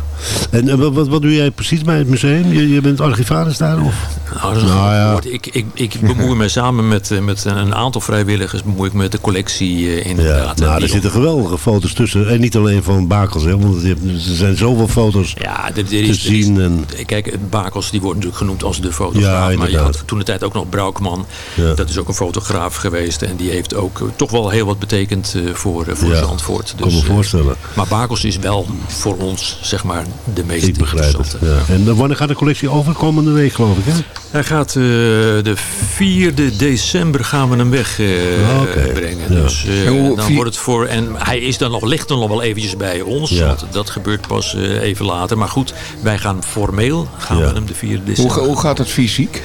En wat, wat, wat doe jij precies bij het museum? Je, je bent archivaris daar? Of? Nou, dat is een Nou, ja. Ik, ik, ik bemoei me samen met, eh, met een aantal vrijwilligers bemoei ik me met de collectie eh, inderdaad. En Nou, er zitten geweldige foto's tussen. En niet alleen van Bakels, hè, want er zijn zoveel foto's Ja, er, er te is, er is- zien. En, Kijk, Bakels die wordt natuurlijk genoemd als de fotograaf. Ja, maar je had toen de tijd ook nog Braukman. Ja. Dat is ook een fotograaf geweest. En die heeft ook eh, toch wel heel wat betekend eh, voor, eh, voor Ja, Zandvoort. kan me eh, voorstellen. maar Bakels is wel voor ons, zeg maar, de meest ik begrijp het. Ja. En eh, wanneer gaat de collectie over? Komende week, geloof ik, hè? Hij gaat eh, de 4e december gaan we hem wegbrengen. Brengen. Ja. Dus eh, dan wordt het voor. En hij is dan nog, ligt dan nog wel eventjes bij ons. Ja. Want dat gebeurt pas eh, even later. Maar goed, wij gaan formeel gaan Ja. we hem de 4e Hoe, december. ga- hoe gaat het fysiek?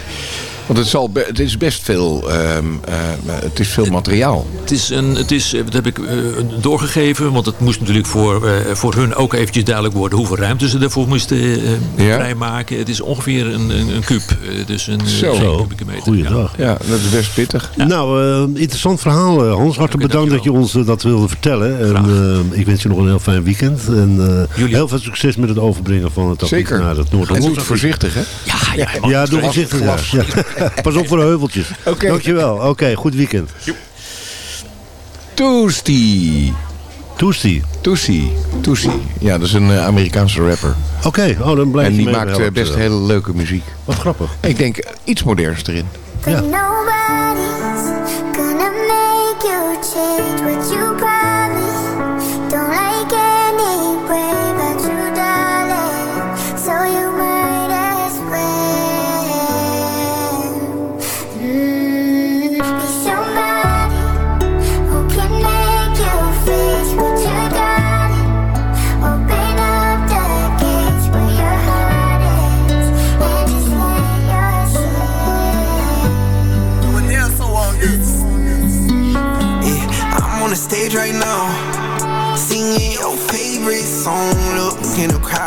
Want het, zal be- het is best veel, ehm, eh, het is veel materiaal. Het is, een, het is, eh, dat heb ik eh, doorgegeven, want het moest natuurlijk voor, eh, voor hun ook eventjes duidelijk worden hoeveel ruimte ze ervoor moesten eh, Ja. vrijmaken. Het is ongeveer een, een, een kuub, eh, dus een eh, Zo. kubieke meter. Goeiedag. Ja, dat is best pittig. Nou, eh, interessant verhaal, eh, Hans. Hartelijk bedankt dat je ons eh, dat wilde vertellen. En, eh, ik wens je nog een heel fijn weekend. En eh, heel veel succes met het overbrengen van het Zeker. naar het En doe Noord-Holland. het voorzichtig, hè? Ja, ja, Ja, het doe voorzichtig. Ja. Pas op voor de heuveltjes. Oké. Dankjewel. Oké, goed weekend. Toasty. Toestie. Toosty. Toosty. Ja, dat is een eh, Amerikaanse rapper. Oké, oh, dan blijf En je die mee maakt eh, helpen. best hele leuke muziek. Wat grappig. Ik denk eh, iets moderns erin. Ja.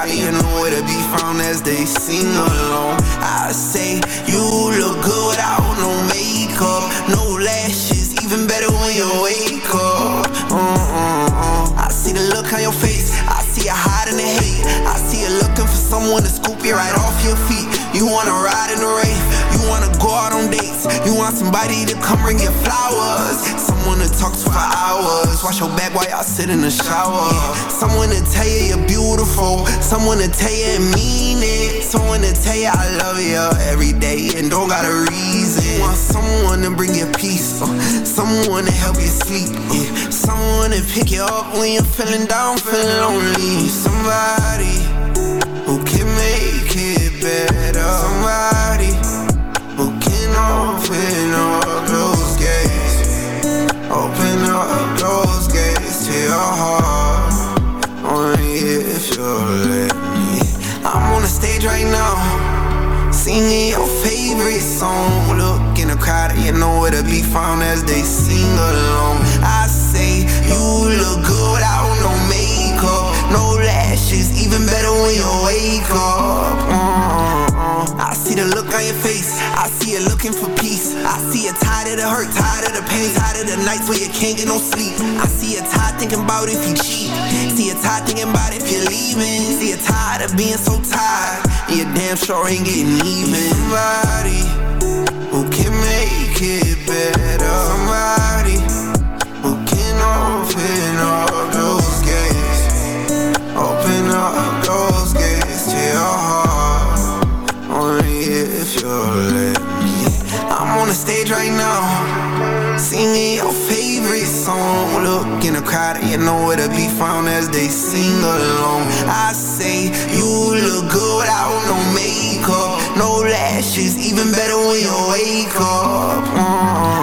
In the crowd, you know where to be found as they sing along. I say you look good without no makeup, no lashes, even better when you wake up. Uh-uh-uh. I see the look on your face, I see you hiding the hate. I see you looking for someone to scoop you right off your feet. You wanna ride in the rave, you wanna go out on dates, you want somebody to come bring you flowers, someone to talk to for hours. Wash your back while y'all sit in the shower. Someone to tell you you're beautiful, someone to tell you and mean it, someone to tell you I love you every day and don't got a reason. Want someone to bring you peace, uh, someone to help you sleep, yeah. someone to pick you up when you're feeling down, feeling lonely. Somebody who can make it better. Somebody who can open up those gates. Open up those gates to your heart. Only if you let me. I'm on the stage right now, singing your favorite song. Look in the crowd, you know where to be found as they sing along. I say you look good, I don't makeup, no lashes. Even better when you wake up. Mm. Uh-uh. I see the look on your face. I see you looking for peace. I see you tired of the hurt, tired of the pain, tired of the nights where you can't get no sleep. I see you tired thinking about if you cheat. See you tired thinking about if you're leaving. See you tired of being so tired. And you damn sure ain't getting even. Somebody who can make it better. Somebody crowd and you know where to be found as they sing along. I say you look good without no makeup. No lashes, even better when you wake up. Uh-uh.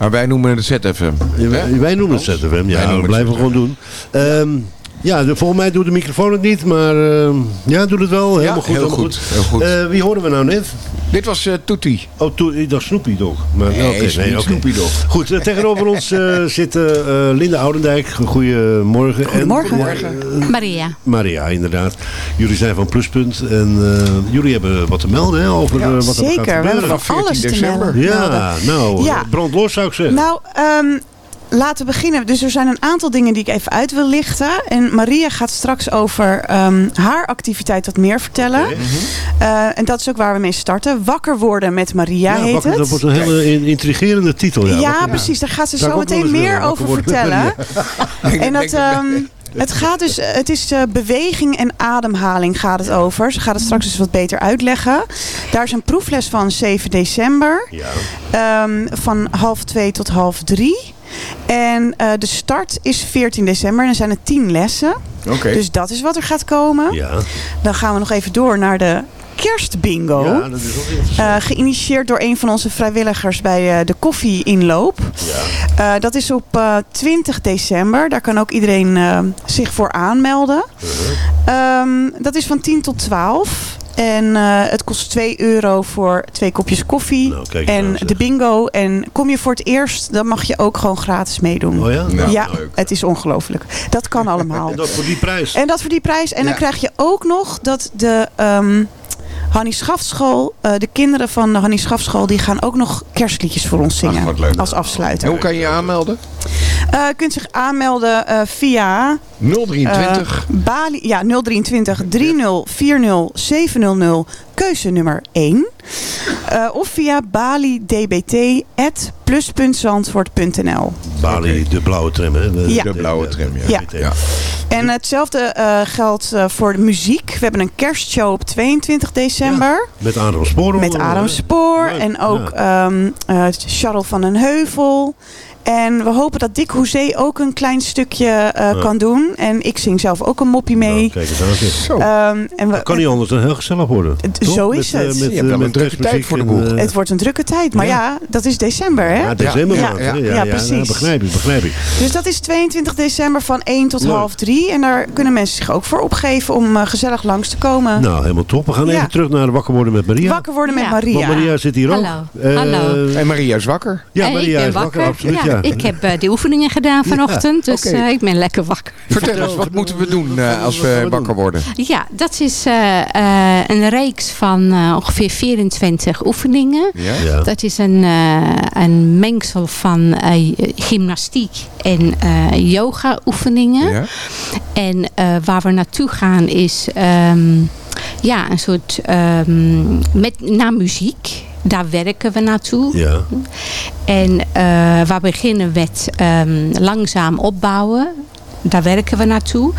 Maar wij noemen het ZFM. Wij, wij noemen het ZFM, Wij ja, dat het blijven we gewoon doen. Ehm, ja, de, volgens mij doet de microfoon het niet, maar ehm, ja, doet het wel. Helemaal Ja, goed. heel goed, heel goed. Eh, wie horen we nou net? Dit was uh, Toetie. Oh, to, dat is Snoopy Dog. Maar, Nee, is niet oké. Snoopy Dog. Goed, eh, tegenover ons eh, zit eh, eh, Linda Oudendijk. Goedemorgen. Goedemorgen. En, eh, Maria. Maria, inderdaad. Jullie zijn van Pluspunt en eh, jullie hebben wat te melden hè, over eh, wat er zeker, gaat we gebeuren. hebben van alles te melden. Ja, nou, Ja. eh, brand los zou ik zeggen. Nou, ehm, laten we beginnen. Dus er zijn een aantal dingen die ik even uit wil lichten. En Maria gaat straks over ehm, haar activiteit wat meer vertellen. Eh, en dat is ook waar we mee starten. Wakker worden met Maria Ja, heet wakker, het. dat wordt een hele in- intrigerende titel. Ja, Ja, precies. Daar gaat ze zo meteen meer over vertellen. En dat, ehm, het gaat dus, het is eh, beweging en ademhaling gaat het over. Ze gaat het straks eens wat beter uitleggen. Daar is een proefles van 7 december. Ehm, van half 2 tot half 3. En eh, de start is 14 december en er zijn er 10 lessen. Oké. Dus dat is wat er gaat komen. Ja. Dan gaan we nog even door naar de kerstbingo. Ja, dat is ook interessant. Eh, geïnitieerd door een van onze vrijwilligers bij eh, de koffieinloop. Eh, dat is op eh, 20 december. Daar kan ook iedereen eh, zich voor aanmelden. Ehm, dat is van 10 tot 12. En eh, het kost 2 euro voor twee kopjes koffie. Nou, en de bingo. En kom je voor het eerst, dan mag je ook gewoon gratis meedoen. Oh ja? Nou, ja, leuk. het is ongelooflijk. Dat kan allemaal. En dat voor die prijs. En dat voor die prijs. En dan Ja. krijg je ook nog dat de ehm Hannie Schafschool, eh, de kinderen van de Hannie Schafschool, die gaan ook nog kerstliedjes voor ons zingen. wat leuk. Als afsluiter. En hoe kan je je aanmelden? Eh, je kunt zich aanmelden eh, via 023. eh, Bali, ja, 023 3040 700 keuze nummer 1. Eh, of via balidbt.plus.zandvoort.nl Bali, de blauwe tram, hè? De, Ja. De blauwe tram, ja. Ja. En hetzelfde eh, geldt eh, voor de muziek. We hebben een kerstshow op 22 december. Met Adam Spoor. Met Adam. Spoor en ook ehm eh, Charles van den Heuvel. En we hopen dat Dick Hoezee ook een klein stukje eh, Ja. kan doen. En ik zing zelf ook een moppie mee. Kijk eens aan. Ehm, en we, Dat kan niet anders dan heel gezellig worden. Zo is Met, eh, het. Met, Je hebt wel met een drukke kerstmuziek tijd voor de en, eh, het wordt een drukke tijd. Maar ja, dat is december hè? Ja, december Ja, maand, hè? ja, Ja, ja, ja, precies. begrijp ik, begrijp ik. Dus dat is 22 december van 1 tot Leuk. half 3. En daar kunnen mensen zich ook voor opgeven om gezellig langs te komen. Nou, helemaal top. We gaan Ja. even terug naar Wakker worden met Maria. Wakker worden met Ja. Maria. Want Maria zit hier ook. Hallo. Eh, Hallo. En Maria is wakker. Ja, Maria is wakker, absoluut. Ja, Ik heb eh, de oefeningen gedaan vanochtend, dus eh, ik ben lekker wakker. Vertel eens, wat moeten we doen eh, als we wakker worden? Ja, dat is eh, eh, een reeks van eh, ongeveer 24 oefeningen. Ja? Ja. Dat is een, eh, een mengsel van eh, gymnastiek en eh, yoga oefeningen. Ja? En eh, waar we naartoe gaan is ehm, ja, een soort ehm, met, naar muziek. Daar werken we naartoe. Ja. En eh waar beginnen met ehm, langzaam opbouwen. Daar werken we naartoe.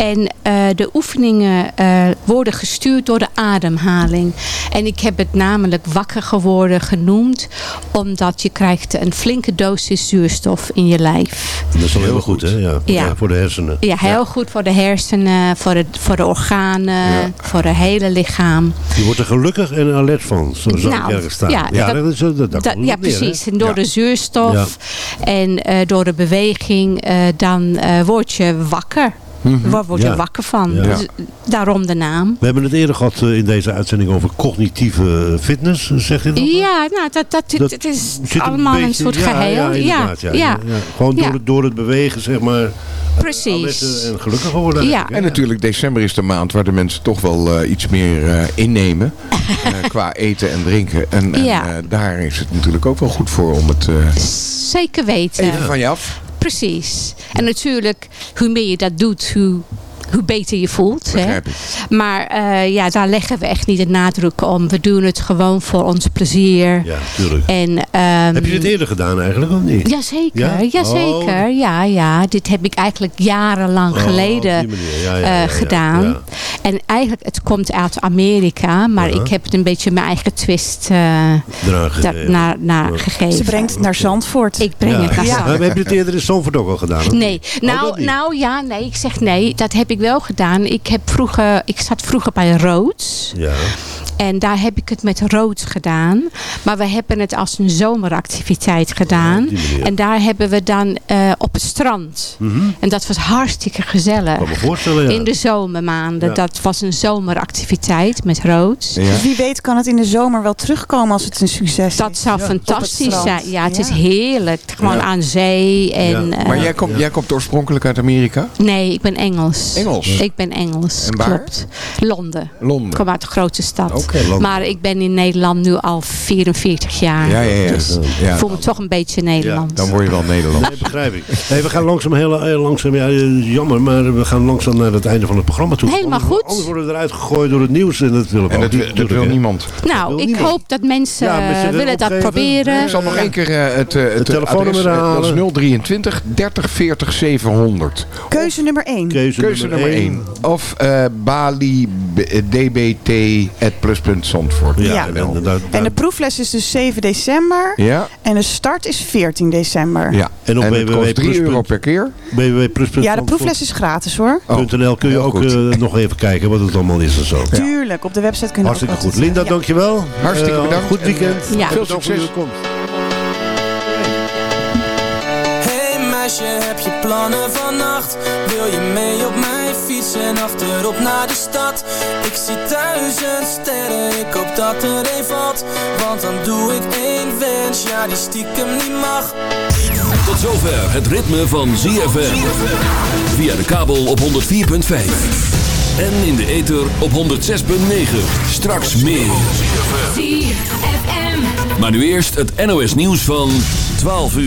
En eh, de oefeningen eh, worden gestuurd door de ademhaling. En ik heb het namelijk wakker geworden genoemd. Omdat je krijgt een flinke dosis zuurstof in je lijf. Dat is wel heel goed, hè? Ja. Ja. Ja, voor de hersenen. Ja, heel goed voor de hersenen, voor de, voor de organen, voor het hele lichaam. Je wordt er gelukkig en alert van, zo zou ik ergens staan. Nou, ja, dat, dat- is, dat, dat, Dat- komt ja, hè? precies. En door Ja. de zuurstof en eh, door de beweging, eh, dan eh, word je wakker. Waar word je Ja. wakker van? Ja. Dus daarom de naam. We hebben het eerder gehad eh, in deze uitzending over cognitieve fitness, zeg je dat? Ja, nou, dat, dat, Dat het is allemaal een, beetje- soort ja, geheel. Ja, Ja, inderdaad, ja, ja, ja. Gewoon Ja. Door, het, door het bewegen, zeg maar. Precies. En gelukkiger worden. Ja. En natuurlijk, december is de maand waar de mensen toch wel eh, iets meer eh, innemen. eh, qua eten en drinken. En, eh, daar is het natuurlijk ook wel goed voor om het eh, Zeker weten. even van je af. Precies. En natuurlijk, hoe meer je dat doet, hoe, hoe beter je voelt. Hè? Maar eh, ja, daar leggen we echt niet de nadruk om. We doen het gewoon voor ons plezier. Ja, tuurlijk. En, ehm, Heb je dit eerder gedaan eigenlijk, of niet? Jazeker, Ja? jazeker. Oh. Ja, ja. Dit heb ik eigenlijk jarenlang Oh, geleden op die manier. Ja, ja, eh, ja, ja, gedaan. ja. En eigenlijk, het komt uit Amerika. Maar ik heb het een beetje mijn eigen twist eh, gegeven. naar, naar Ja. gegeven. Ze brengt het naar Zandvoort. Ik breng het naar Ja. Zandvoort. Heb je het eerder in Zandvoort ook al gedaan? Nee? Oh, nou, nou ja, nee, ik zeg nee. Dat heb ik wel gedaan. Ik, heb vroeger, ik zat vroeger bij Roods. Ja. En daar heb ik het met Roods gedaan. Maar we hebben het als een zomeractiviteit gedaan. en daar hebben we dan eh, op het strand. Mhm. En dat was hartstikke gezellig. Kan me voorstellen, ja. In de zomermaanden. Ja. Dat was een zomeractiviteit met Roods. Dus wie weet kan het in de zomer wel terugkomen als het een succes Dat is. zou Op het fantastisch zijn. Ja, het is heerlijk. Gewoon Ja. aan zee. En, eh, Maar jij komt, jij komt oorspronkelijk uit Amerika? Nee, ik ben Engels. Engels? Ik ben Engels, En waar? klopt. Londen. Londen. Ik kom uit de grote stad. Oké, Maar ik ben in Nederland nu al 44 jaar. Ja, ja, ja. Dus Ja. voel me toch een beetje Nederland. Dan word je wel Nederland. Nee, begrijp ik. Hey, we gaan langzaam, heel, heel langzaam, ja, eh, jammer, maar we gaan langzaam naar het einde van het programma toe. Helemaal Anders- goed. Anders worden we eruit gegooid door het nieuws en dat willen we En dat, niet wil- dat niemand. Nou, wil ik niemand. hoop dat mensen Ja, mensen eh, willen dat proberen. Ik zal nog één keer eh, het, eh, het telefoonnummer adres, eh, Dat is 023 30 40 700. Keuze nummer 1. Keuze, Keuze nummer 1. Of eh Bali eh, dbt at plus.zandvoort. Ja, Ja. en, En de proefles is dus 7 december. Ja, En de start is 14 december. ja. En op het www kost 3 pluspunt. euro per keer. www.plus.nl Ja, de proefles is gratis hoor. Oh, kun je ook eh, nog even kijken wat het allemaal is en zo. Tuurlijk, op de website kunnen we Hartstikke ook goed. Linda, Ja. dankjewel. Hartstikke Eh, bedankt. Goed weekend. Ja. Veel succes. je. Hey meisje, heb je plannen vannacht? Wil je mee op mijn en achterop naar de stad? Ik zie duizend sterren, ik hoop dat er een valt Want dan doe ik één wens, ja die stiekem niet mag Tot zover het ritme van ZFM. Via de kabel op 104.5. En in de ether op 106.9. Straks meer. Maar nu eerst het NOS nieuws van 12 uur.